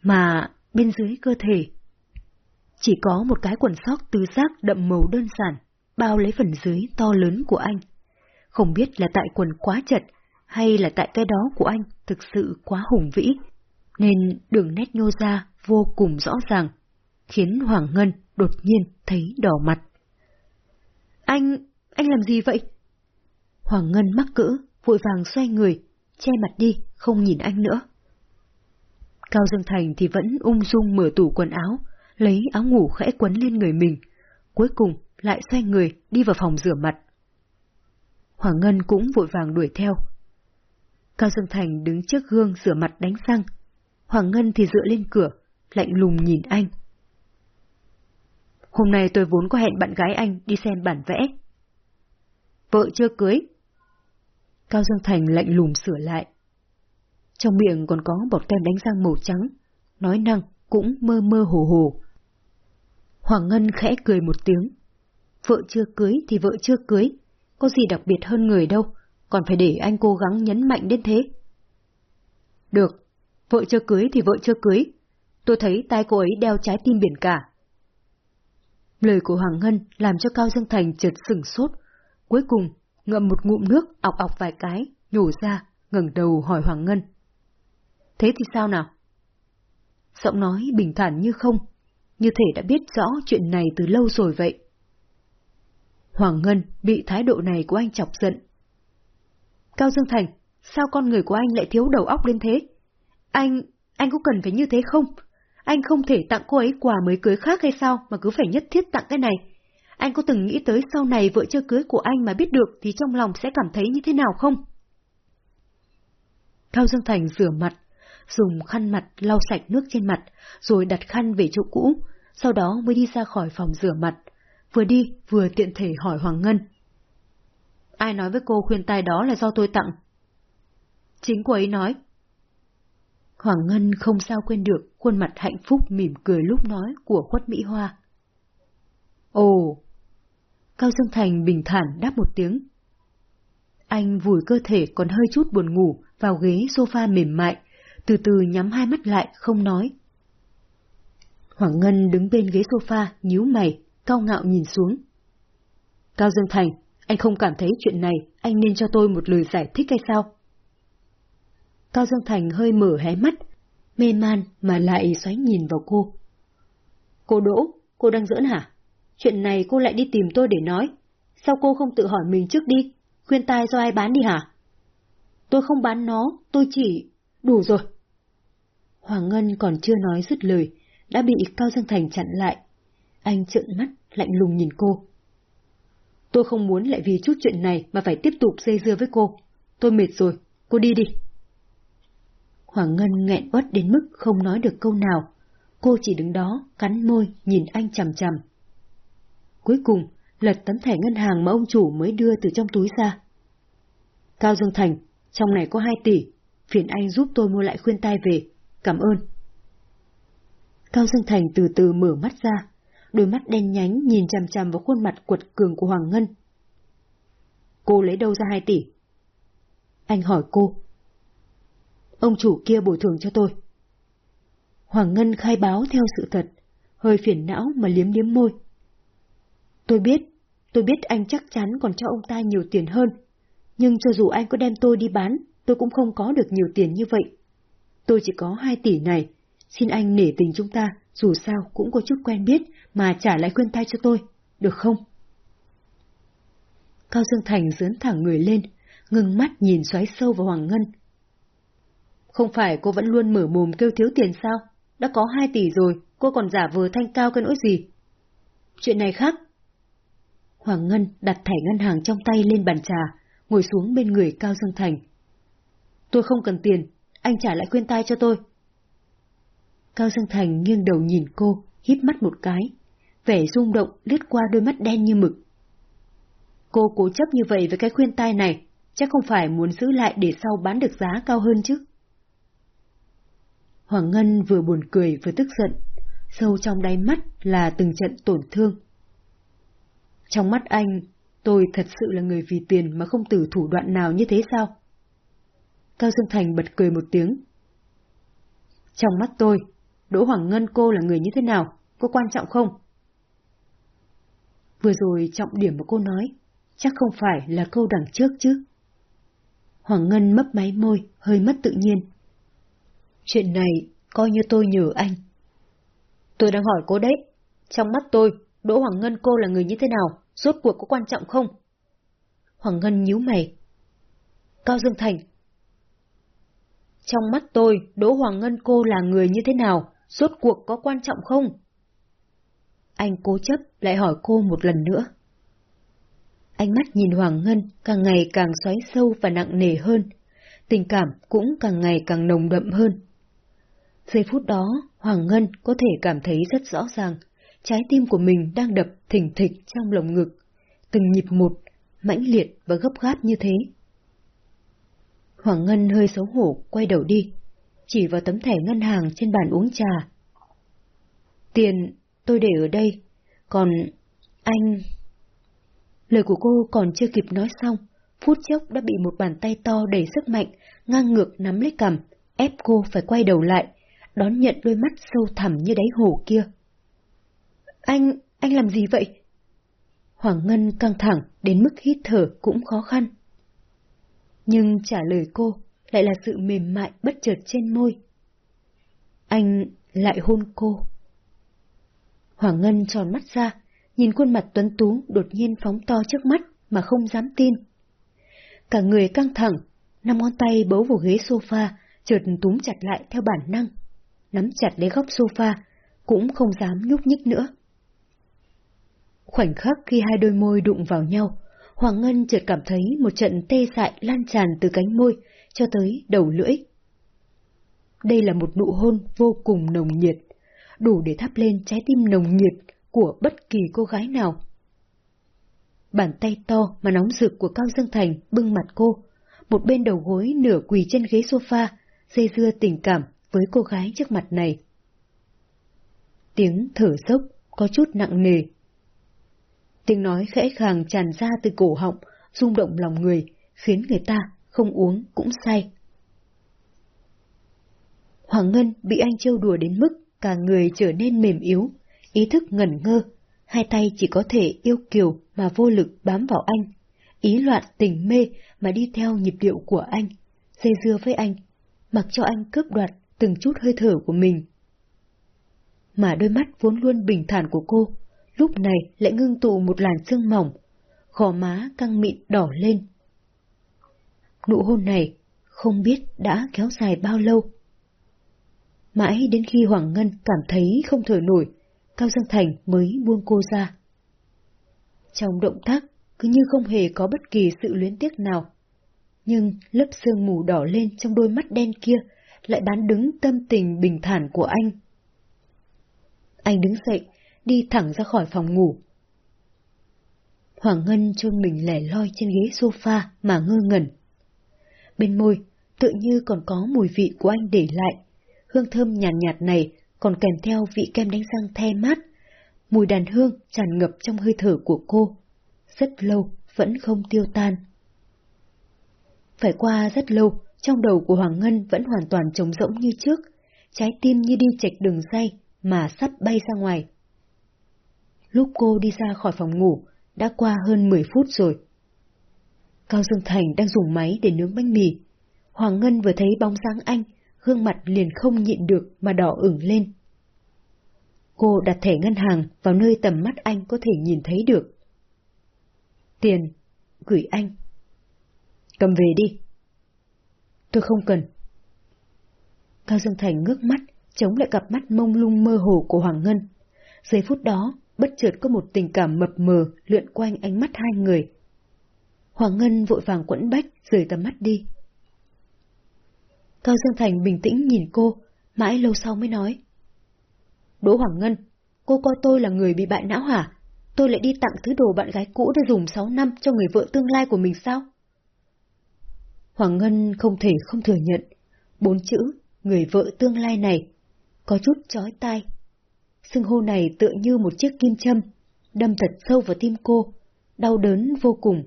Mà bên dưới cơ thể, chỉ có một cái quần sóc tứ giác đậm màu đơn giản, bao lấy phần dưới to lớn của anh. Không biết là tại quần quá chật, hay là tại cái đó của anh thực sự quá hùng vĩ, nên đường nét nhô ra vô cùng rõ ràng, khiến Hoàng Ngân đột nhiên thấy đỏ mặt. Anh, anh làm gì vậy? Hoàng Ngân mắc cỡ, vội vàng xoay người, che mặt đi, không nhìn anh nữa. Cao Dương Thành thì vẫn ung dung mở tủ quần áo, lấy áo ngủ khẽ quấn lên người mình, cuối cùng lại xoay người đi vào phòng rửa mặt. Hoàng Ngân cũng vội vàng đuổi theo. Cao Dương Thành đứng trước gương rửa mặt đánh răng, Hoàng Ngân thì dựa lên cửa, lạnh lùng nhìn anh. Hôm nay tôi vốn có hẹn bạn gái anh đi xem bản vẽ. Vợ chưa cưới. Cao Dương Thành lạnh lùng sửa lại. Trong miệng còn có bọt kem đánh răng màu trắng, nói năng cũng mơ mơ hồ hồ. Hoàng Ngân khẽ cười một tiếng. Vợ chưa cưới thì vợ chưa cưới, có gì đặc biệt hơn người đâu, còn phải để anh cố gắng nhấn mạnh đến thế. Được, vợ chưa cưới thì vợ chưa cưới, tôi thấy tai cô ấy đeo trái tim biển cả. Lời của Hoàng Ngân làm cho Cao Dương Thành chợt sửng sốt, cuối cùng ngậm một ngụm nước ọc ọc vài cái, nhổ ra, ngẩng đầu hỏi Hoàng Ngân. Thế thì sao nào? giọng nói bình thản như không, như thể đã biết rõ chuyện này từ lâu rồi vậy. Hoàng Ngân bị thái độ này của anh chọc giận. Cao Dương Thành, sao con người của anh lại thiếu đầu óc đến thế? Anh, anh có cần phải như thế không? Anh không thể tặng cô ấy quà mới cưới khác hay sao mà cứ phải nhất thiết tặng cái này? Anh có từng nghĩ tới sau này vợ chưa cưới của anh mà biết được thì trong lòng sẽ cảm thấy như thế nào không? Cao Dương Thành rửa mặt, dùng khăn mặt lau sạch nước trên mặt, rồi đặt khăn về chỗ cũ, sau đó mới đi ra khỏi phòng rửa mặt, vừa đi vừa tiện thể hỏi Hoàng Ngân. Ai nói với cô khuyên tai đó là do tôi tặng? Chính cô ấy nói. Hoàng Ngân không sao quên được khuôn mặt hạnh phúc mỉm cười lúc nói của khuất Mỹ Hoa. Ồ! Cao Dương Thành bình thản đáp một tiếng. Anh vùi cơ thể còn hơi chút buồn ngủ vào ghế sofa mềm mại, từ từ nhắm hai mắt lại không nói. Hoàng Ngân đứng bên ghế sofa, nhíu mày, cao ngạo nhìn xuống. Cao Dương Thành, anh không cảm thấy chuyện này, anh nên cho tôi một lời giải thích hay sao? Cao Dương Thành hơi mở hé mắt, mê man mà lại xoáy nhìn vào cô. Cô Đỗ, cô đang giỡn hả? Chuyện này cô lại đi tìm tôi để nói. Sao cô không tự hỏi mình trước đi? Khuyên tai do ai bán đi hả? Tôi không bán nó, tôi chỉ... Đủ rồi. Hoàng Ngân còn chưa nói dứt lời, đã bị Cao Dương Thành chặn lại. Anh trợn mắt, lạnh lùng nhìn cô. Tôi không muốn lại vì chút chuyện này mà phải tiếp tục dây dưa với cô. Tôi mệt rồi, cô đi đi. Hoàng Ngân nghẹn uất đến mức không nói được câu nào. Cô chỉ đứng đó, cắn môi, nhìn anh chằm chằm. Cuối cùng, lật tấm thẻ ngân hàng mà ông chủ mới đưa từ trong túi ra. Cao Dương Thành, trong này có hai tỷ, phiền anh giúp tôi mua lại khuyên tai về. Cảm ơn. Cao Dương Thành từ từ mở mắt ra, đôi mắt đen nhánh nhìn chằm chằm vào khuôn mặt quật cường của Hoàng Ngân. Cô lấy đâu ra hai tỷ? Anh hỏi cô. Ông chủ kia bồi thường cho tôi. Hoàng Ngân khai báo theo sự thật, hơi phiền não mà liếm liếm môi. Tôi biết, tôi biết anh chắc chắn còn cho ông ta nhiều tiền hơn, nhưng cho dù anh có đem tôi đi bán, tôi cũng không có được nhiều tiền như vậy. Tôi chỉ có hai tỷ này, xin anh nể tình chúng ta, dù sao cũng có chút quen biết mà trả lại khuyên tay cho tôi, được không? Cao Dương Thành dướn thẳng người lên, ngừng mắt nhìn xoáy sâu vào Hoàng Ngân. Không phải cô vẫn luôn mở mồm kêu thiếu tiền sao? Đã có hai tỷ rồi, cô còn giả vờ thanh cao cái nỗi gì? Chuyện này khác. Hoàng Ngân đặt thẻ ngân hàng trong tay lên bàn trà, ngồi xuống bên người Cao Dương Thành. Tôi không cần tiền, anh trả lại khuyên tai cho tôi. Cao Dương Thành nghiêng đầu nhìn cô, híp mắt một cái, vẻ rung động lướt qua đôi mắt đen như mực. Cô cố chấp như vậy với cái khuyên tai này, chắc không phải muốn giữ lại để sau bán được giá cao hơn chứ. Hoàng Ngân vừa buồn cười vừa tức giận, sâu trong đáy mắt là từng trận tổn thương. Trong mắt anh, tôi thật sự là người vì tiền mà không từ thủ đoạn nào như thế sao? Cao Dương Thành bật cười một tiếng. Trong mắt tôi, Đỗ Hoàng Ngân cô là người như thế nào, có quan trọng không? Vừa rồi trọng điểm mà cô nói, chắc không phải là câu đằng trước chứ. Hoàng Ngân mấp máy môi, hơi mất tự nhiên. Chuyện này coi như tôi nhờ anh. Tôi đang hỏi cô đấy, trong mắt tôi, Đỗ Hoàng Ngân cô là người như thế nào, rốt cuộc có quan trọng không? Hoàng Ngân nhíu mày. Cao Dương Thành. Trong mắt tôi, Đỗ Hoàng Ngân cô là người như thế nào, rốt cuộc có quan trọng không? Anh cố chấp lại hỏi cô một lần nữa. Ánh mắt nhìn Hoàng Ngân càng ngày càng xoáy sâu và nặng nề hơn, tình cảm cũng càng ngày càng nồng đậm hơn. Giây phút đó, Hoàng Ngân có thể cảm thấy rất rõ ràng, trái tim của mình đang đập thỉnh thịch trong lồng ngực, từng nhịp một, mãnh liệt và gấp gáp như thế. Hoàng Ngân hơi xấu hổ quay đầu đi, chỉ vào tấm thẻ ngân hàng trên bàn uống trà. Tiền tôi để ở đây, còn anh... Lời của cô còn chưa kịp nói xong, phút chốc đã bị một bàn tay to đầy sức mạnh, ngang ngược nắm lấy cầm, ép cô phải quay đầu lại, đón nhận đôi mắt sâu thẳm như đáy hồ kia. Anh, anh làm gì vậy? Hoàng Ngân căng thẳng đến mức hít thở cũng khó khăn. Nhưng trả lời cô lại là sự mềm mại bất chợt trên môi. Anh, lại hôn cô. Hoàng Ngân tròn mắt ra, nhìn khuôn mặt tuấn tú đột nhiên phóng to trước mắt mà không dám tin. Cả người căng thẳng, năm ngón tay bấu vào ghế sofa, chợt túm chặt lại theo bản năng. Nắm chặt lấy góc sofa, cũng không dám nhúc nhích nữa. Khoảnh khắc khi hai đôi môi đụng vào nhau, Hoàng Ngân chợt cảm thấy một trận tê dại lan tràn từ cánh môi cho tới đầu lưỡi. Đây là một nụ hôn vô cùng nồng nhiệt, đủ để thắp lên trái tim nồng nhiệt của bất kỳ cô gái nào. Bàn tay to mà nóng rực của Cao Dương Thành bưng mặt cô, một bên đầu gối nửa quỳ trên ghế sofa, dây dưa tình cảm với cô gái trước mặt này. Tiếng thở dốc có chút nặng nề. Tiếng nói khẽ khàng tràn ra từ cổ họng, rung động lòng người, khiến người ta không uống cũng say. Hoàng Ngân bị anh trêu đùa đến mức cả người trở nên mềm yếu, ý thức ngẩn ngơ, hai tay chỉ có thể yêu kiều mà vô lực bám vào anh, ý loạn tình mê mà đi theo nhịp điệu của anh, dây dưa với anh, mặc cho anh cướp đoạt từng chút hơi thở của mình. Mà đôi mắt vốn luôn bình thản của cô, lúc này lại ngưng tụ một làn sương mỏng, gò má căng mịn đỏ lên. Nụ hôn này không biết đã kéo dài bao lâu. Mãi đến khi Hoàng Ngân cảm thấy không thở nổi, Cao Dương Thành mới buông cô ra. Trong động tác, cứ như không hề có bất kỳ sự luyến tiếc nào. Nhưng lớp sương mù đỏ lên trong đôi mắt đen kia lại bán đứng tâm tình bình thản của anh. Anh đứng dậy, đi thẳng ra khỏi phòng ngủ. Hoàng Ngân chôn mình lẻ loi trên ghế sofa mà ngơ ngẩn. Bên môi, tự như còn có mùi vị của anh để lại. Hương thơm nhàn nhạt, nhạt này còn kèm theo vị kem đánh răng the mát. Mùi đàn hương tràn ngập trong hơi thở của cô. Rất lâu vẫn không tiêu tan. Phải qua rất lâu, trong đầu của Hoàng Ngân vẫn hoàn toàn trống rỗng như trước, trái tim như đi chạch đường dây mà sắp bay ra ngoài. Lúc cô đi ra khỏi phòng ngủ, đã qua hơn 10 phút rồi. Cao Dương Thành đang dùng máy để nướng bánh mì. Hoàng Ngân vừa thấy bóng dáng anh, gương mặt liền không nhịn được mà đỏ ửng lên. Cô đặt thẻ ngân hàng vào nơi tầm mắt anh có thể nhìn thấy được. Tiền, gửi anh. Cầm về đi. Tôi không cần. Cao Dương Thành ngước mắt, chống lại cặp mắt mông lung mơ hồ của Hoàng Ngân. Giây phút đó, bất chợt có một tình cảm mập mờ lượn quanh ánh mắt hai người. Hoàng Ngân vội vàng quẫn bách, rời tầm mắt đi. Cao Dương Thành bình tĩnh nhìn cô, mãi lâu sau mới nói. Đỗ Hoàng Ngân, cô coi tôi là người bị bại não hả? Tôi lại đi tặng thứ đồ bạn gái cũ đã dùng 6 năm cho người vợ tương lai của mình sao? Hoàng Ngân không thể không thừa nhận, bốn chữ, người vợ tương lai này, có chút chói tai. Sưng hô này tựa như một chiếc kim châm, đâm thật sâu vào tim cô, đau đớn vô cùng.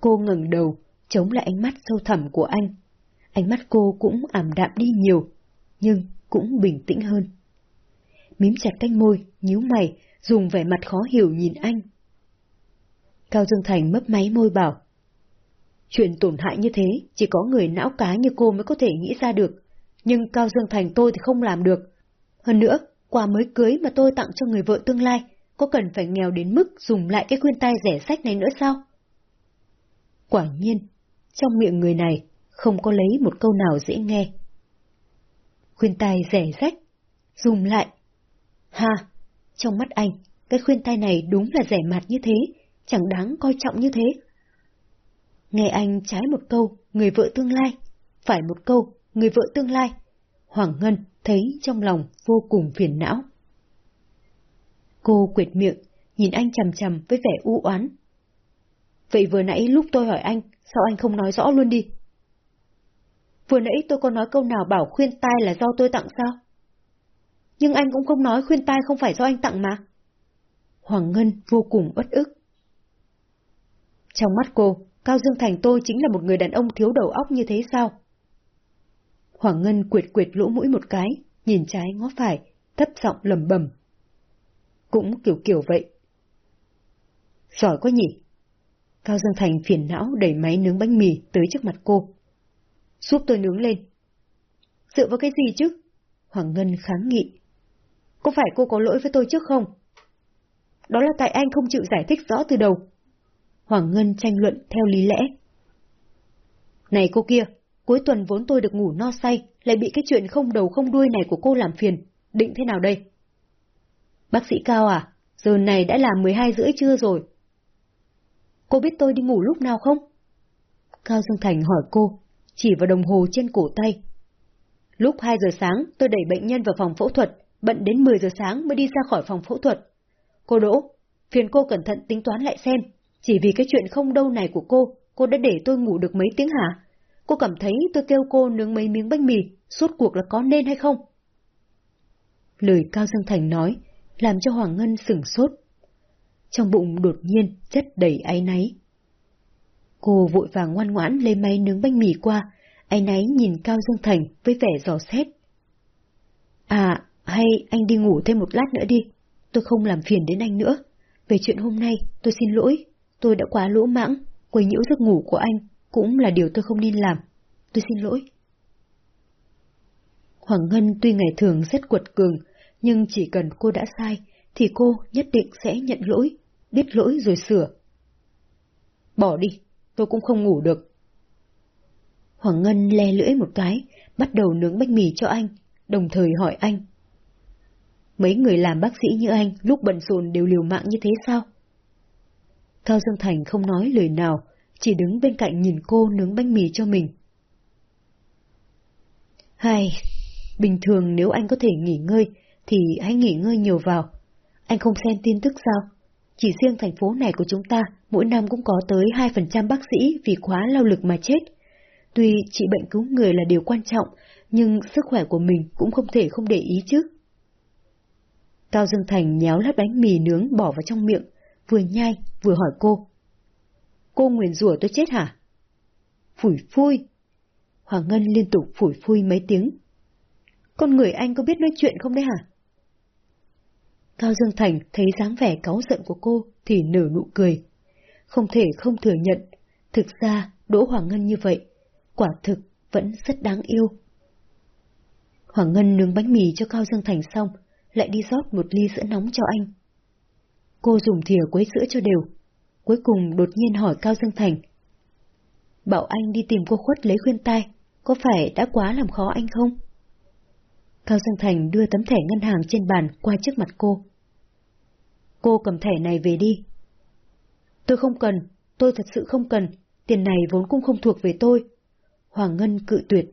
Cô ngẩng đầu, chống lại ánh mắt sâu thẳm của anh. Ánh mắt cô cũng ảm đạm đi nhiều, nhưng cũng bình tĩnh hơn. Mím chặt cánh môi, nhíu mày, dùng vẻ mặt khó hiểu nhìn anh. Cao Dương Thành mấp máy môi bảo. Chuyện tổn hại như thế, chỉ có người não cá như cô mới có thể nghĩ ra được. Nhưng Cao Dương Thành tôi thì không làm được. Hơn nữa, quà mới cưới mà tôi tặng cho người vợ tương lai, có cần phải nghèo đến mức dùng lại cái khuyên tai rẻ sách này nữa sao? Quả nhiên, trong miệng người này không có lấy một câu nào dễ nghe. Khuyên tai rẻ rách, dùng lại. Ha, trong mắt anh, cái khuyên tai này đúng là rẻ mặt như thế, chẳng đáng coi trọng như thế. Nghe anh trái một câu, người vợ tương lai, phải một câu, người vợ tương lai. Hoàng Ngân thấy trong lòng vô cùng phiền não. Cô quyệt miệng, nhìn anh chầm chầm với vẻ u oán. Vậy vừa nãy lúc tôi hỏi anh, sao anh không nói rõ luôn đi? Vừa nãy tôi có nói câu nào bảo khuyên tai là do tôi tặng sao? Nhưng anh cũng không nói khuyên tai không phải do anh tặng mà. Hoàng Ngân vô cùng bất ức. Trong mắt cô, Cao Dương Thành tôi chính là một người đàn ông thiếu đầu óc như thế sao? Hoàng Ngân quyệt quyệt lỗ mũi một cái, nhìn trái ngó phải, thấp giọng lầm bầm. Cũng kiểu kiểu vậy. Giỏi quá nhỉ? Cao Dương Thành phiền não đẩy máy nướng bánh mì tới trước mặt cô. Giúp tôi nướng lên. Dựa vào cái gì chứ? Hoàng Ngân kháng nghị. Có phải cô có lỗi với tôi trước không? Đó là tại anh không chịu giải thích rõ từ đầu. Hoàng Ngân tranh luận theo lý lẽ. Này cô kia, cuối tuần vốn tôi được ngủ no say, lại bị cái chuyện không đầu không đuôi này của cô làm phiền. Định thế nào đây? Bác sĩ Cao à, giờ này đã là 12 rưỡi trưa rồi. Cô biết tôi đi ngủ lúc nào không? Cao Dương Thành hỏi cô, chỉ vào đồng hồ trên cổ tay. Lúc 2 giờ sáng, tôi đẩy bệnh nhân vào phòng phẫu thuật, bận đến 10 giờ sáng mới đi ra khỏi phòng phẫu thuật. Cô Đỗ, phiền cô cẩn thận tính toán lại xem, chỉ vì cái chuyện không đâu này của cô, cô đã để tôi ngủ được mấy tiếng hả? Cô cảm thấy tôi kêu cô nướng mấy miếng bánh mì, suốt cuộc là có nên hay không? Lời Cao Dương Thành nói, làm cho Hoàng Ngân sửng sốt. Trong bụng đột nhiên chất đầy áy náy. Cô vội vàng ngoan ngoãn lấy máy nướng bánh mì qua, áy náy nhìn Cao Dương Thành với vẻ giò xét. À, hay anh đi ngủ thêm một lát nữa đi, tôi không làm phiền đến anh nữa. Về chuyện hôm nay, tôi xin lỗi, tôi đã quá lỗ mãng, quấy nhiễu giấc ngủ của anh, cũng là điều tôi không nên làm. Tôi xin lỗi. Hoàng Ngân tuy ngày thường rất quật cường, nhưng chỉ cần cô đã sai, thì cô nhất định sẽ nhận lỗi, biết lỗi rồi sửa. Bỏ đi, tôi cũng không ngủ được. Hoàng Ngân le lưỡi một cái, bắt đầu nướng bánh mì cho anh, đồng thời hỏi anh. Mấy người làm bác sĩ như anh lúc bận rộn đều liều mạng như thế sao? Cao Dương Thành không nói lời nào, chỉ đứng bên cạnh nhìn cô nướng bánh mì cho mình. Hai, bình thường nếu anh có thể nghỉ ngơi, thì hãy nghỉ ngơi nhiều vào. Anh không xem tin tức sao? Chỉ riêng thành phố này của chúng ta, mỗi năm cũng có tới 2% bác sĩ vì quá lao lực mà chết. Tuy trị bệnh cứu người là điều quan trọng, nhưng sức khỏe của mình cũng không thể không để ý chứ. Cao Dương Thành nhéo lát bánh mì nướng bỏ vào trong miệng, vừa nhai vừa hỏi cô. Cô nguyền rủa tôi chết hả? Phủi phui. Hoàng Ngân liên tục phủi phui mấy tiếng. Con người anh có biết nói chuyện không đấy hả? Cao Dương Thành thấy dáng vẻ cáu giận của cô thì nở nụ cười. Không thể không thừa nhận, thực ra Đỗ Hoàng Ngân như vậy, quả thực vẫn rất đáng yêu. Hoàng Ngân nướng bánh mì cho Cao Dương Thành xong, lại đi rót một ly sữa nóng cho anh. Cô dùng thìa quấy sữa cho đều, cuối cùng đột nhiên hỏi Cao Dương Thành. Bảo anh đi tìm cô khuất lấy khuyên tai, có phải đã quá làm khó anh không? Cao Dương Thành đưa tấm thẻ ngân hàng trên bàn qua trước mặt cô. Cô cầm thẻ này về đi. Tôi không cần, tôi thật sự không cần, tiền này vốn cũng không thuộc về tôi. Hoàng Ngân cự tuyệt.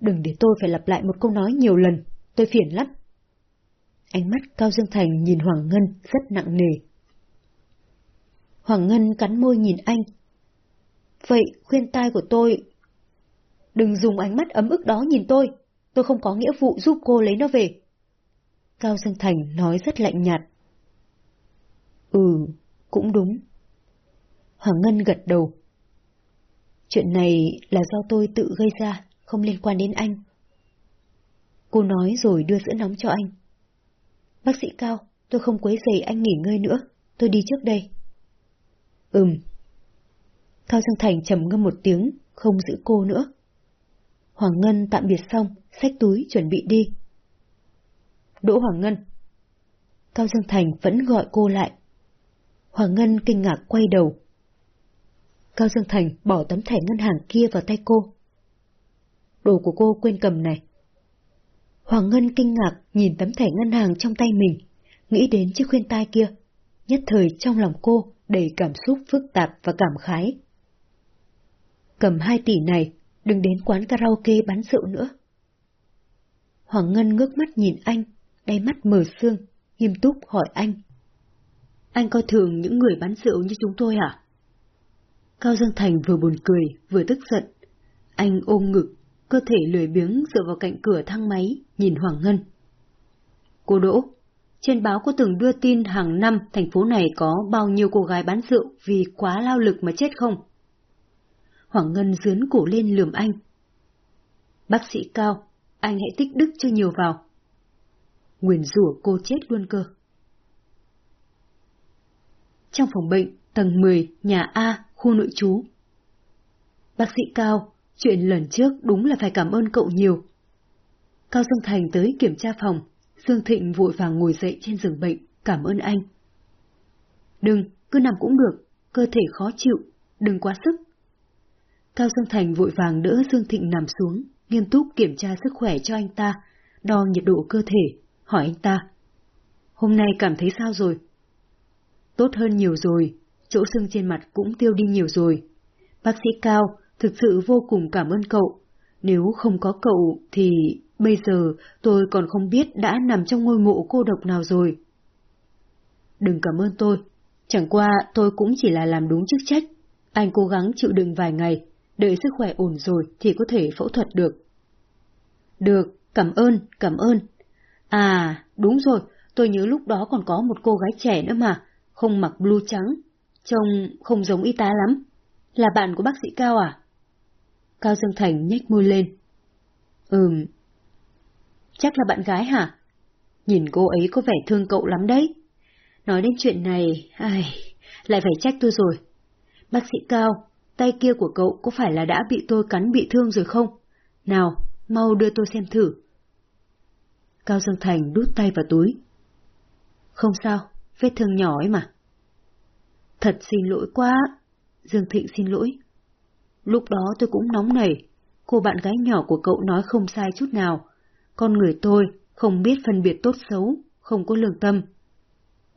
Đừng để tôi phải lặp lại một câu nói nhiều lần, tôi phiền lắm. Ánh mắt Cao Dương Thành nhìn Hoàng Ngân rất nặng nề. Hoàng Ngân cắn môi nhìn anh. Vậy khuyên tai của tôi... Đừng dùng ánh mắt ấm ức đó nhìn tôi, tôi không có nghĩa vụ giúp cô lấy nó về. Cao Dương Thành nói rất lạnh nhạt. Ừ, cũng đúng. Hoàng Ngân gật đầu. Chuyện này là do tôi tự gây ra, không liên quan đến anh. Cô nói rồi đưa sữa nóng cho anh. Bác sĩ Cao, tôi không quấy rầy anh nghỉ ngơi nữa, tôi đi trước đây. Ừm. Cao Dương Thành trầm ngâm một tiếng, không giữ cô nữa. Hoàng Ngân tạm biệt xong, xách túi chuẩn bị đi. Đỗ Hoàng Ngân. Cao Dương Thành vẫn gọi cô lại. Hoàng Ngân kinh ngạc quay đầu. Cao Dương Thành bỏ tấm thẻ ngân hàng kia vào tay cô. Đồ của cô quên cầm này. Hoàng Ngân kinh ngạc nhìn tấm thẻ ngân hàng trong tay mình, nghĩ đến chiếc khuyên tai kia. Nhất thời trong lòng cô đầy cảm xúc phức tạp và cảm khái. Cầm hai tỷ này, đừng đến quán karaoke bán rượu nữa. Hoàng Ngân ngước mắt nhìn anh, đáy mắt mờ sương, nghiêm túc hỏi anh. Anh coi thường những người bán rượu như chúng tôi hả? Cao Dương Thành vừa buồn cười, vừa tức giận. Anh ôm ngực, cơ thể lười biếng dựa vào cạnh cửa thang máy, nhìn Hoàng Ngân. Cô Đỗ, trên báo có từng đưa tin hàng năm thành phố này có bao nhiêu cô gái bán rượu vì quá lao lực mà chết không? Hoàng Ngân dướn cổ lên lườm anh. Bác sĩ Cao, anh hãy tích đức cho nhiều vào. Nguyền rủa cô chết luôn cơ. Trong phòng bệnh, tầng 10, nhà A, khu nội trú. Bác sĩ Cao, chuyện lần trước đúng là phải cảm ơn cậu nhiều. Cao Dương Thành tới kiểm tra phòng, Dương Thịnh vội vàng ngồi dậy trên giường bệnh, cảm ơn anh. Đừng, cứ nằm cũng được, cơ thể khó chịu, đừng quá sức. Cao Dương Thành vội vàng đỡ Dương Thịnh nằm xuống, nghiêm túc kiểm tra sức khỏe cho anh ta, đo nhiệt độ cơ thể, hỏi anh ta. Hôm nay cảm thấy sao rồi? Tốt hơn nhiều rồi, chỗ sưng trên mặt cũng tiêu đi nhiều rồi. Bác sĩ Cao, thực sự vô cùng cảm ơn cậu. Nếu không có cậu thì bây giờ tôi còn không biết đã nằm trong ngôi mộ cô độc nào rồi. Đừng cảm ơn tôi, chẳng qua tôi cũng chỉ là làm đúng chức trách. Anh cố gắng chịu đựng vài ngày, đợi sức khỏe ổn rồi thì có thể phẫu thuật được. Được, cảm ơn, cảm ơn. À, đúng rồi, tôi nhớ lúc đó còn có một cô gái trẻ nữa mà, không mặc blue trắng, trông không giống y tá lắm. Là bạn của bác sĩ Cao à? Cao Dương Thành nhếch môi lên. Ừm. Chắc là bạn gái hả? Nhìn cô ấy có vẻ thương cậu lắm đấy. Nói đến chuyện này, ai, lại phải trách tôi rồi. Bác sĩ Cao, tay kia của cậu có phải là đã bị tôi cắn bị thương rồi không? Nào, mau đưa tôi xem thử. Cao Dương Thành đút tay vào túi. Không sao, vết thương nhỏ ấy mà. Thật xin lỗi quá. Dương Thịnh xin lỗi. Lúc đó tôi cũng nóng nảy. Cô bạn gái nhỏ của cậu nói không sai chút nào. Con người tôi không biết phân biệt tốt xấu, không có lương tâm.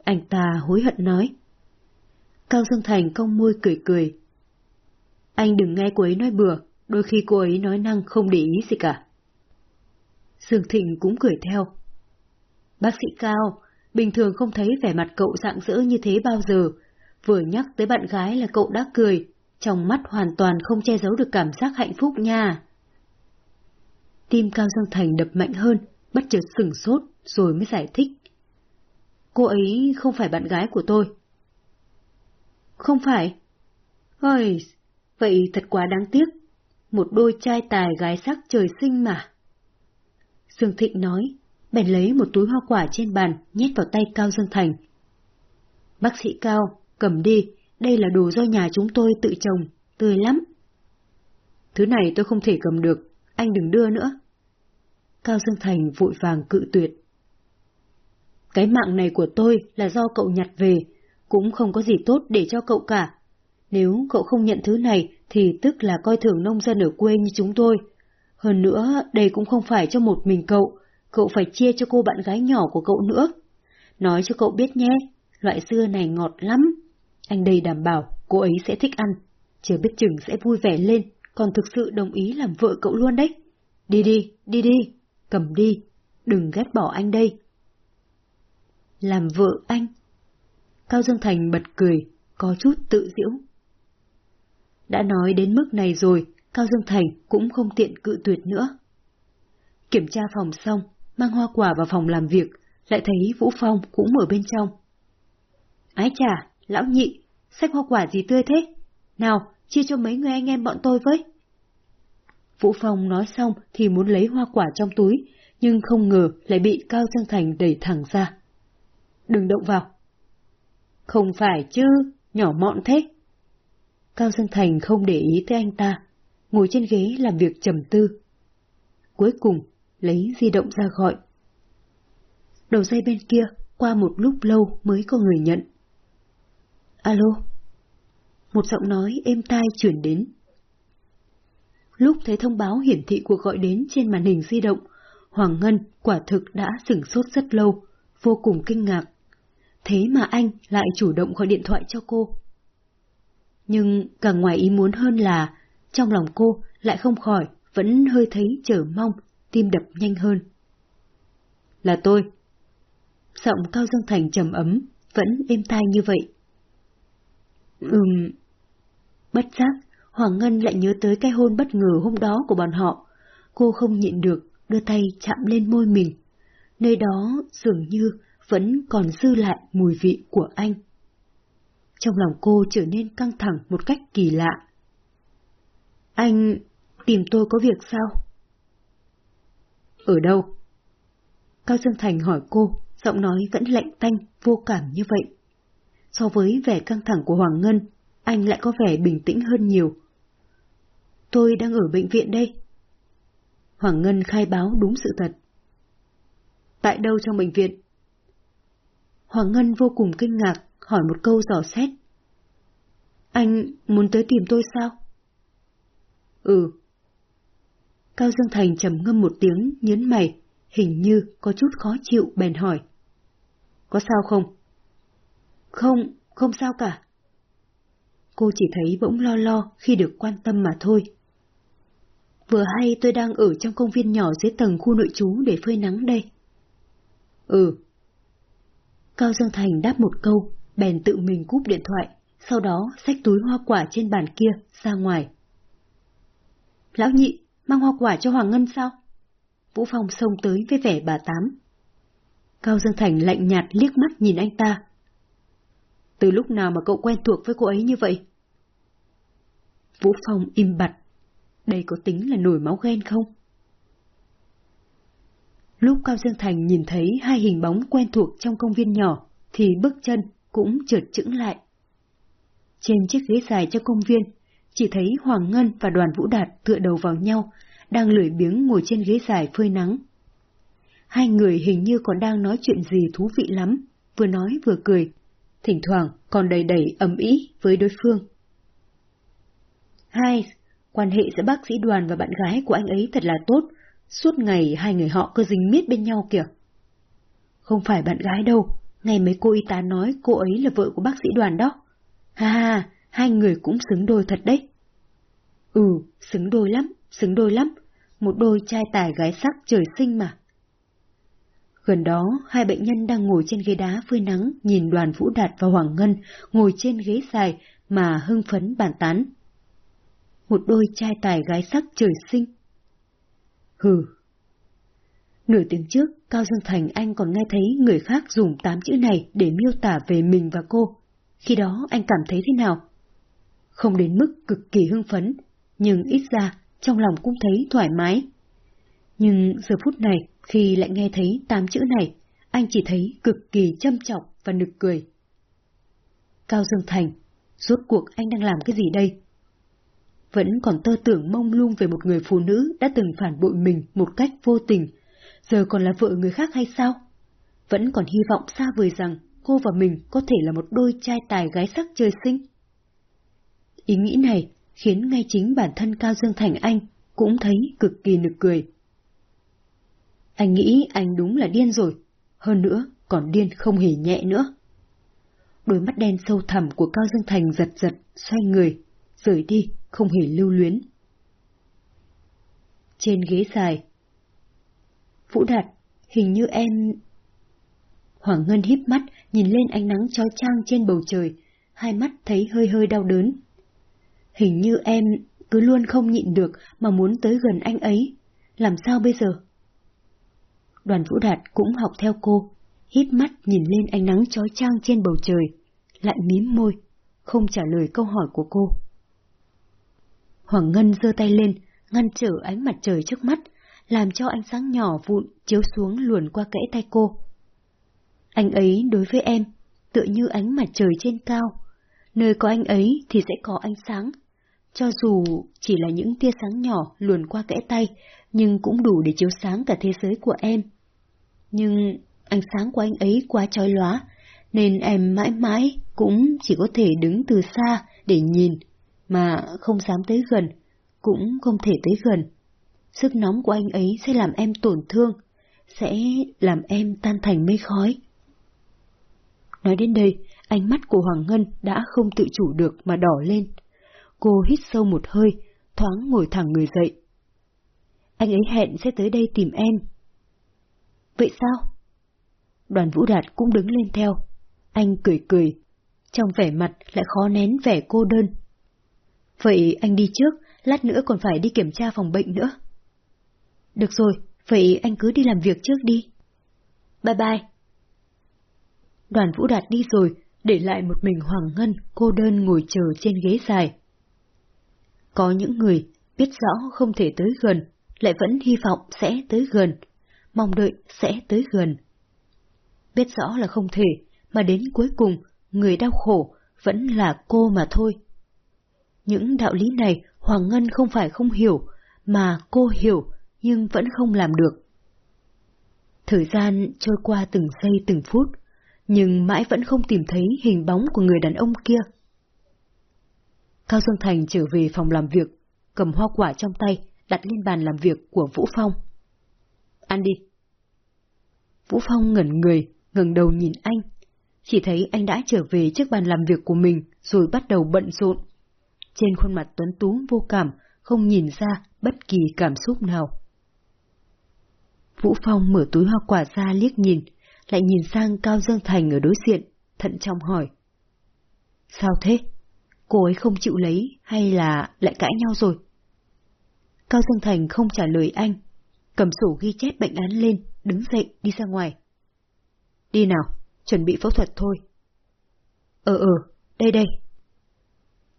Anh ta hối hận nói. Cao Dương Thành cong môi cười cười. Anh đừng nghe cô ấy nói bừa, đôi khi cô ấy nói năng không để ý gì cả. Dương Thịnh cũng cười theo. Bác sĩ Cao, bình thường không thấy vẻ mặt cậu rạng rỡ như thế bao giờ. Vừa nhắc tới bạn gái là cậu đã cười, trong mắt hoàn toàn không che giấu được cảm giác hạnh phúc nha. Tim Cao Dương Thành đập mạnh hơn, bất chợt sửng sốt, rồi mới giải thích. Cô ấy không phải bạn gái của tôi. Không phải? Ôi, vậy thật quá đáng tiếc. Một đôi trai tài gái sắc trời sinh mà. Dương Thịnh nói, bèn lấy một túi hoa quả trên bàn, nhét vào tay Cao Dương Thành. Bác sĩ Cao, cầm đi, đây là đồ do nhà chúng tôi tự trồng, tươi lắm. Thứ này tôi không thể cầm được, anh đừng đưa nữa. Cao Dương Thành vội vàng cự tuyệt. Cái mạng này của tôi là do cậu nhặt về, cũng không có gì tốt để cho cậu cả. Nếu cậu không nhận thứ này thì tức là coi thường nông dân ở quê như chúng tôi. Hơn nữa, đây cũng không phải cho một mình cậu, cậu phải chia cho cô bạn gái nhỏ của cậu nữa. Nói cho cậu biết nhé, loại dưa này ngọt lắm. Anh đây đảm bảo cô ấy sẽ thích ăn, chưa biết chừng sẽ vui vẻ lên, còn thực sự đồng ý làm vợ cậu luôn đấy. Đi đi, đi đi, cầm đi, đừng ghét bỏ anh đây. Làm vợ anh? Cao Dương Thành bật cười, có chút tự diễu. Đã nói đến mức này rồi, Cao Dương Thành cũng không tiện cự tuyệt nữa. Kiểm tra phòng xong, mang hoa quả vào phòng làm việc, lại thấy Vũ Phong cũng ở bên trong. Ái chà, lão nhị, sách hoa quả gì tươi thế? Nào, chia cho mấy người anh em bọn tôi với. Vũ Phong nói xong thì muốn lấy hoa quả trong túi, nhưng không ngờ lại bị Cao Dương Thành đẩy thẳng ra. Đừng động vào. Không phải chứ, nhỏ mọn thế. Cao Dương Thành không để ý tới anh ta, ngồi trên ghế làm việc trầm tư. Cuối cùng, lấy di động ra gọi. Đầu dây bên kia, qua một lúc lâu mới có người nhận. Alo? Một giọng nói êm tai chuyển đến. Lúc thấy thông báo hiển thị cuộc gọi đến trên màn hình di động, Hoàng Ngân quả thực đã sửng sốt rất lâu, vô cùng kinh ngạc. Thế mà anh lại chủ động gọi điện thoại cho cô. Nhưng càng ngoài ý muốn hơn là, trong lòng cô lại không khỏi, vẫn hơi thấy chờ mong, tim đập nhanh hơn. Là tôi. Giọng Cao Dương Thành trầm ấm, vẫn êm tai như vậy. Ừm. Bất giác, Hoàng Ngân lại nhớ tới cái hôn bất ngờ hôm đó của bọn họ. Cô không nhịn được, đưa tay chạm lên môi mình. Nơi đó dường như vẫn còn dư lại mùi vị của anh. Trong lòng cô trở nên căng thẳng một cách kỳ lạ. Anh tìm tôi có việc sao? Ở đâu? Cao Dương Thành hỏi cô, giọng nói vẫn lạnh tanh, vô cảm như vậy. So với vẻ căng thẳng của Hoàng Ngân, anh lại có vẻ bình tĩnh hơn nhiều. Tôi đang ở bệnh viện đây. Hoàng Ngân khai báo đúng sự thật, Tại đâu trong bệnh viện? Hoàng Ngân vô cùng kinh ngạc, hỏi một câu dò xét. Anh muốn tới tìm tôi sao? Ừ. Cao Dương Thành trầm ngâm một tiếng, nhấn mày, hình như có chút khó chịu bèn hỏi. Có sao không? Không, không sao cả. Cô chỉ thấy bỗng lo lo khi được quan tâm mà thôi. Vừa hay tôi đang ở trong công viên nhỏ dưới tầng khu nội trú để phơi nắng đây. Ừ. Cao Dương Thành đáp một câu, bèn tự mình cúp điện thoại, sau đó xách túi hoa quả trên bàn kia ra ngoài. Lão nhị, mang hoa quả cho Hoàng Ngân sao? Vũ Phong xông tới với vẻ bà Tám. Cao Dương Thành lạnh nhạt liếc mắt nhìn anh ta. Từ lúc nào mà cậu quen thuộc với cô ấy như vậy? Vũ Phong im bặt. Đây có tính là nổi máu ghen không? Lúc Cao Dương Thành nhìn thấy hai hình bóng quen thuộc trong công viên nhỏ, thì bước chân cũng chợt chững lại. Trên chiếc ghế dài cho công viên, chỉ thấy Hoàng Ngân và đoàn Vũ Đạt tựa đầu vào nhau, đang lười biếng ngồi trên ghế dài phơi nắng. Hai người hình như còn đang nói chuyện gì thú vị lắm, vừa nói vừa cười, thỉnh thoảng còn đầy đầy ấm ý với đối phương. Hai, quan hệ giữa bác sĩ đoàn và bạn gái của anh ấy thật là tốt, suốt ngày hai người họ cứ dính miết bên nhau kìa. Không phải bạn gái đâu, ngày mấy cô y tá nói cô ấy là vợ của bác sĩ đoàn đó. Ha ha, hai người cũng xứng đôi thật đấy. Ừ, xứng đôi lắm, xứng đôi lắm, một đôi trai tài gái sắc trời sinh mà. Gần đó, hai bệnh nhân đang ngồi trên ghế đá phơi nắng nhìn đoàn Vũ Đạt và Hoàng Ngân ngồi trên ghế dài mà hưng phấn bàn tán. Một đôi trai tài gái sắc trời sinh. Hừ. Nửa tiếng trước, Cao Dương Thành anh còn nghe thấy người khác dùng tám chữ này để miêu tả về mình và cô. Khi đó anh cảm thấy thế nào? Không đến mức cực kỳ hưng phấn, nhưng ít ra trong lòng cũng thấy thoải mái. Nhưng giờ phút này, khi lại nghe thấy tám chữ này, anh chỉ thấy cực kỳ châm trọng và nực cười. Cao Dương Thành, rốt cuộc anh đang làm cái gì đây? Vẫn còn tơ tưởng mông lung về một người phụ nữ đã từng phản bội mình một cách vô tình, giờ còn là vợ người khác hay sao? Vẫn còn hy vọng xa vời rằng cô và mình có thể là một đôi trai tài gái sắc chơi xinh Ý nghĩ này khiến ngay chính bản thân Cao Dương Thành Anh cũng thấy cực kỳ nực cười. Anh nghĩ anh đúng là điên rồi, hơn nữa còn điên không hề nhẹ nữa. Đôi mắt đen sâu thẳm của Cao Dương Thành giật giật, xoay người, rời đi, không hề lưu luyến. Trên ghế dài Vũ Đạt, hình như em... Hoàng Ngân híp mắt, nhìn lên ánh nắng chói chang trên bầu trời, hai mắt thấy hơi hơi đau đớn. Hình như em cứ luôn không nhịn được mà muốn tới gần anh ấy. Làm sao bây giờ? Đoàn Vũ Đạt cũng học theo cô, hít mắt nhìn lên ánh nắng chói chang trên bầu trời, lại mím môi, không trả lời câu hỏi của cô. Hoàng Ngân giơ tay lên, ngăn trở ánh mặt trời trước mắt, làm cho ánh sáng nhỏ vụn chiếu xuống luồn qua kẽ tay cô. Anh ấy đối với em, tựa như ánh mặt trời trên cao, nơi có anh ấy thì sẽ có ánh sáng. Cho dù chỉ là những tia sáng nhỏ luồn qua kẽ tay, nhưng cũng đủ để chiếu sáng cả thế giới của em. Nhưng ánh sáng của anh ấy quá chói lóa, nên em mãi mãi cũng chỉ có thể đứng từ xa để nhìn, mà không dám tới gần, cũng không thể tới gần. Sức nóng của anh ấy sẽ làm em tổn thương, sẽ làm em tan thành mây khói. Nói đến đây, ánh mắt của Hoàng Ngân đã không tự chủ được mà đỏ lên. Cô hít sâu một hơi, thoáng ngồi thẳng người dậy. Anh ấy hẹn sẽ tới đây tìm em. Vậy sao? Đoàn Vũ Đạt cũng đứng lên theo. Anh cười cười, trong vẻ mặt lại khó nén vẻ cô đơn. Vậy anh đi trước, lát nữa còn phải đi kiểm tra phòng bệnh nữa. Được rồi, vậy anh cứ đi làm việc trước đi. Bye bye. Đoàn Vũ Đạt đi rồi, để lại một mình Hoàng Ngân cô đơn ngồi chờ trên ghế dài. Có những người biết rõ không thể tới gần, lại vẫn hy vọng sẽ tới gần, mong đợi sẽ tới gần. Biết rõ là không thể, mà đến cuối cùng, người đau khổ vẫn là cô mà thôi. Những đạo lý này Hoàng Ngân không phải không hiểu, mà cô hiểu nhưng vẫn không làm được. Thời gian trôi qua từng giây từng phút, nhưng mãi vẫn không tìm thấy hình bóng của người đàn ông kia. Cao Dương Thành trở về phòng làm việc, cầm hoa quả trong tay, đặt lên bàn làm việc của Vũ Phong. Ăn đi. Vũ Phong ngẩn người, ngẩng đầu nhìn anh. Chỉ thấy anh đã trở về trước bàn làm việc của mình rồi bắt đầu bận rộn. Trên khuôn mặt tuấn tú vô cảm, không nhìn ra bất kỳ cảm xúc nào. Vũ Phong mở túi hoa quả ra liếc nhìn, lại nhìn sang Cao Dương Thành ở đối diện, thận trọng hỏi. Sao thế? Cô ấy không chịu lấy hay là lại cãi nhau rồi? Cao Dương Thành không trả lời anh, cầm sổ ghi chép bệnh án lên, đứng dậy đi ra ngoài. Đi nào, chuẩn bị phẫu thuật thôi. Ờ ờ, đây đây.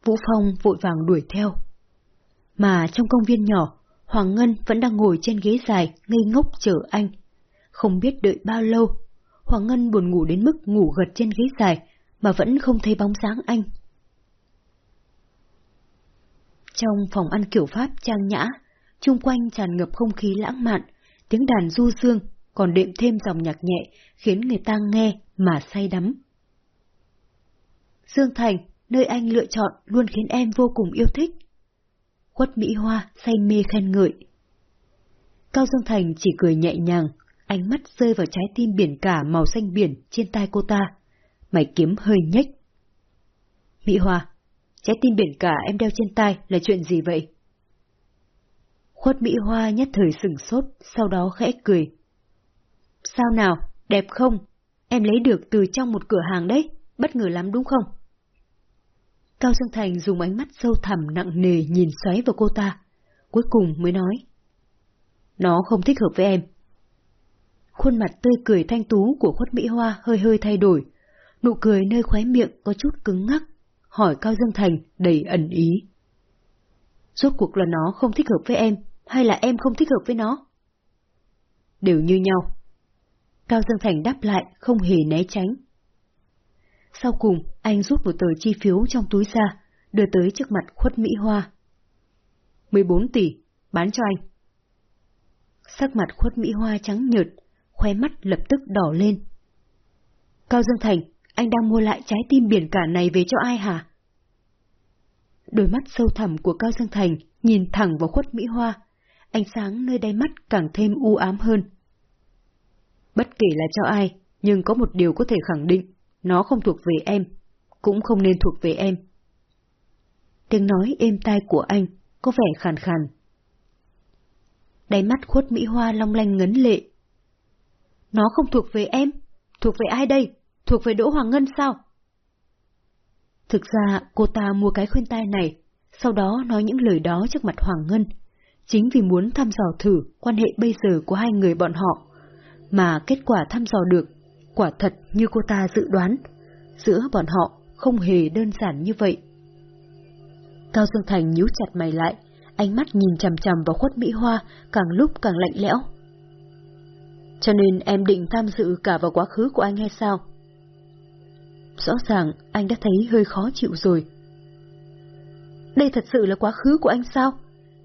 Vũ Phong vội vàng đuổi theo. Mà trong công viên nhỏ, Hoàng Ngân vẫn đang ngồi trên ghế dài, ngây ngốc chờ anh. Không biết đợi bao lâu, Hoàng Ngân buồn ngủ đến mức ngủ gật trên ghế dài, mà vẫn không thấy bóng dáng anh. Trong phòng ăn kiểu Pháp trang nhã, chung quanh tràn ngập không khí lãng mạn, tiếng đàn du dương, còn đệm thêm dòng nhạc nhẹ, khiến người ta nghe mà say đắm. Dương Thành, nơi anh lựa chọn luôn khiến em vô cùng yêu thích. Khuất Mỹ Hoa say mê khen ngợi. Cao Dương Thành chỉ cười nhẹ nhàng, ánh mắt rơi vào trái tim biển cả màu xanh biển trên tay cô ta. Mày kiếm hơi nhếch. Mỹ Hoa, trái tim biển cả em đeo trên tay là chuyện gì vậy? Khuất Mỹ Hoa nhất thời sừng sốt, sau đó khẽ cười. Sao nào, đẹp không? Em lấy được từ trong một cửa hàng đấy, bất ngờ lắm đúng không? Cao Dương Thành dùng ánh mắt sâu thẳm nặng nề nhìn xoáy vào cô ta, cuối cùng mới nói. Nó không thích hợp với em. Khuôn mặt tươi cười thanh tú của khuất Mỹ Hoa hơi hơi thay đổi, nụ cười nơi khóe miệng có chút cứng ngắc, hỏi Cao Dương Thành đầy ẩn ý. Rốt cuộc là nó không thích hợp với em, hay là em không thích hợp với nó? Đều như nhau. Cao Dương Thành đáp lại không hề né tránh. Sau cùng, anh rút một tờ chi phiếu trong túi ra, đưa tới trước mặt khuất Mỹ Hoa. 14 tỷ, bán cho anh. Sắc mặt khuất Mỹ Hoa trắng nhợt, khoe mắt lập tức đỏ lên. Cao Dương Thành, anh đang mua lại trái tim biển cả này về cho ai hả? Đôi mắt sâu thẳm của Cao Dương Thành nhìn thẳng vào khuất Mỹ Hoa, ánh sáng nơi đáy mắt càng thêm u ám hơn. Bất kể là cho ai, nhưng có một điều có thể khẳng định, nó không thuộc về em, cũng không nên thuộc về em. Tiếng nói êm tai của anh có vẻ khàn khàn. Đáy mắt khuất Mỹ Hoa long lanh ngấn lệ. Nó không thuộc về em, thuộc về ai đây? Thuộc về Đỗ Hoàng Ngân sao? Thực ra cô ta mua cái khuyên tai này, sau đó nói những lời đó trước mặt Hoàng Ngân, chính vì muốn thăm dò thử quan hệ bây giờ của hai người bọn họ, mà kết quả thăm dò được, quả thật như cô ta dự đoán, giữa bọn họ không hề đơn giản như vậy. Cao Dương Thành nhíu chặt mày lại, ánh mắt nhìn chằm chằm vào khuất Mỹ Hoa càng lúc càng lạnh lẽo. Cho nên em định tham dự cả vào quá khứ của anh hay sao? Rõ ràng anh đã thấy hơi khó chịu rồi. Đây thật sự là quá khứ của anh sao?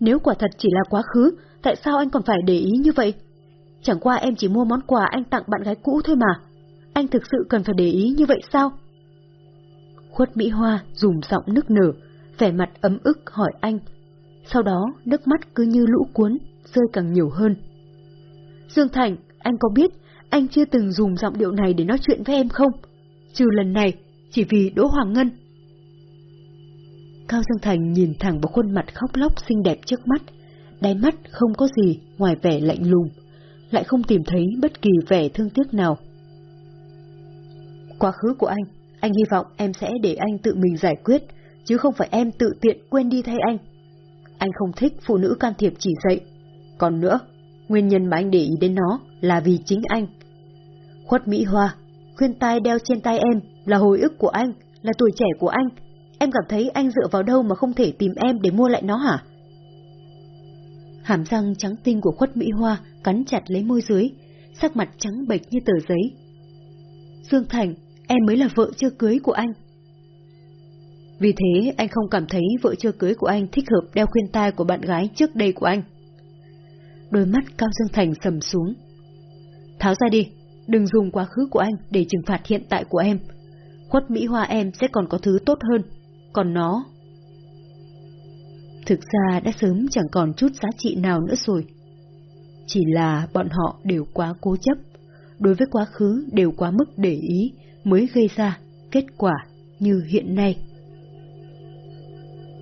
Nếu quả thật chỉ là quá khứ, tại sao anh còn phải để ý như vậy? Chẳng qua em chỉ mua món quà anh tặng bạn gái cũ thôi mà. Anh thực sự cần phải để ý như vậy sao? Khuất Mỹ Hoa dùng giọng nức nở, vẻ mặt ấm ức hỏi anh. Sau đó nước mắt cứ như lũ cuốn, rơi càng nhiều hơn. Dương Thành, anh có biết anh chưa từng dùng giọng điệu này để nói chuyện với em không? Trừ lần này, chỉ vì Đỗ Hoàng Ngân. Cao Dương Thành nhìn thẳng vào khuôn mặt khóc lóc xinh đẹp trước mắt, đáy mắt không có gì ngoài vẻ lạnh lùng, lại không tìm thấy bất kỳ vẻ thương tiếc nào. Quá khứ của anh, anh hy vọng em sẽ để anh tự mình giải quyết, chứ không phải em tự tiện quên đi thay anh. Anh không thích phụ nữ can thiệp chỉ dạy. Còn nữa, nguyên nhân mà anh để ý đến nó là vì chính anh. Khuất Mỹ Hoa, khuyên tai đeo trên tay em là hồi ức của anh, là tuổi trẻ của anh. Em cảm thấy anh dựa vào đâu mà không thể tìm em để mua lại nó hả? Hàm răng trắng tinh của khuất Mỹ Hoa cắn chặt lấy môi dưới, sắc mặt trắng bệch như tờ giấy. Dương Thành, em mới là vợ chưa cưới của anh. Vì thế anh không cảm thấy vợ chưa cưới của anh thích hợp đeo khuyên tai của bạn gái trước đây của anh. Đôi mắt Cao Dương Thành sầm xuống. Tháo ra đi, đừng dùng quá khứ của anh để trừng phạt hiện tại của em. Khuất Mỹ Hoa em sẽ còn có thứ tốt hơn, còn nó... Thực ra đã sớm chẳng còn chút giá trị nào nữa rồi. Chỉ là bọn họ đều quá cố chấp, đối với quá khứ đều quá mức để ý mới gây ra kết quả như hiện nay.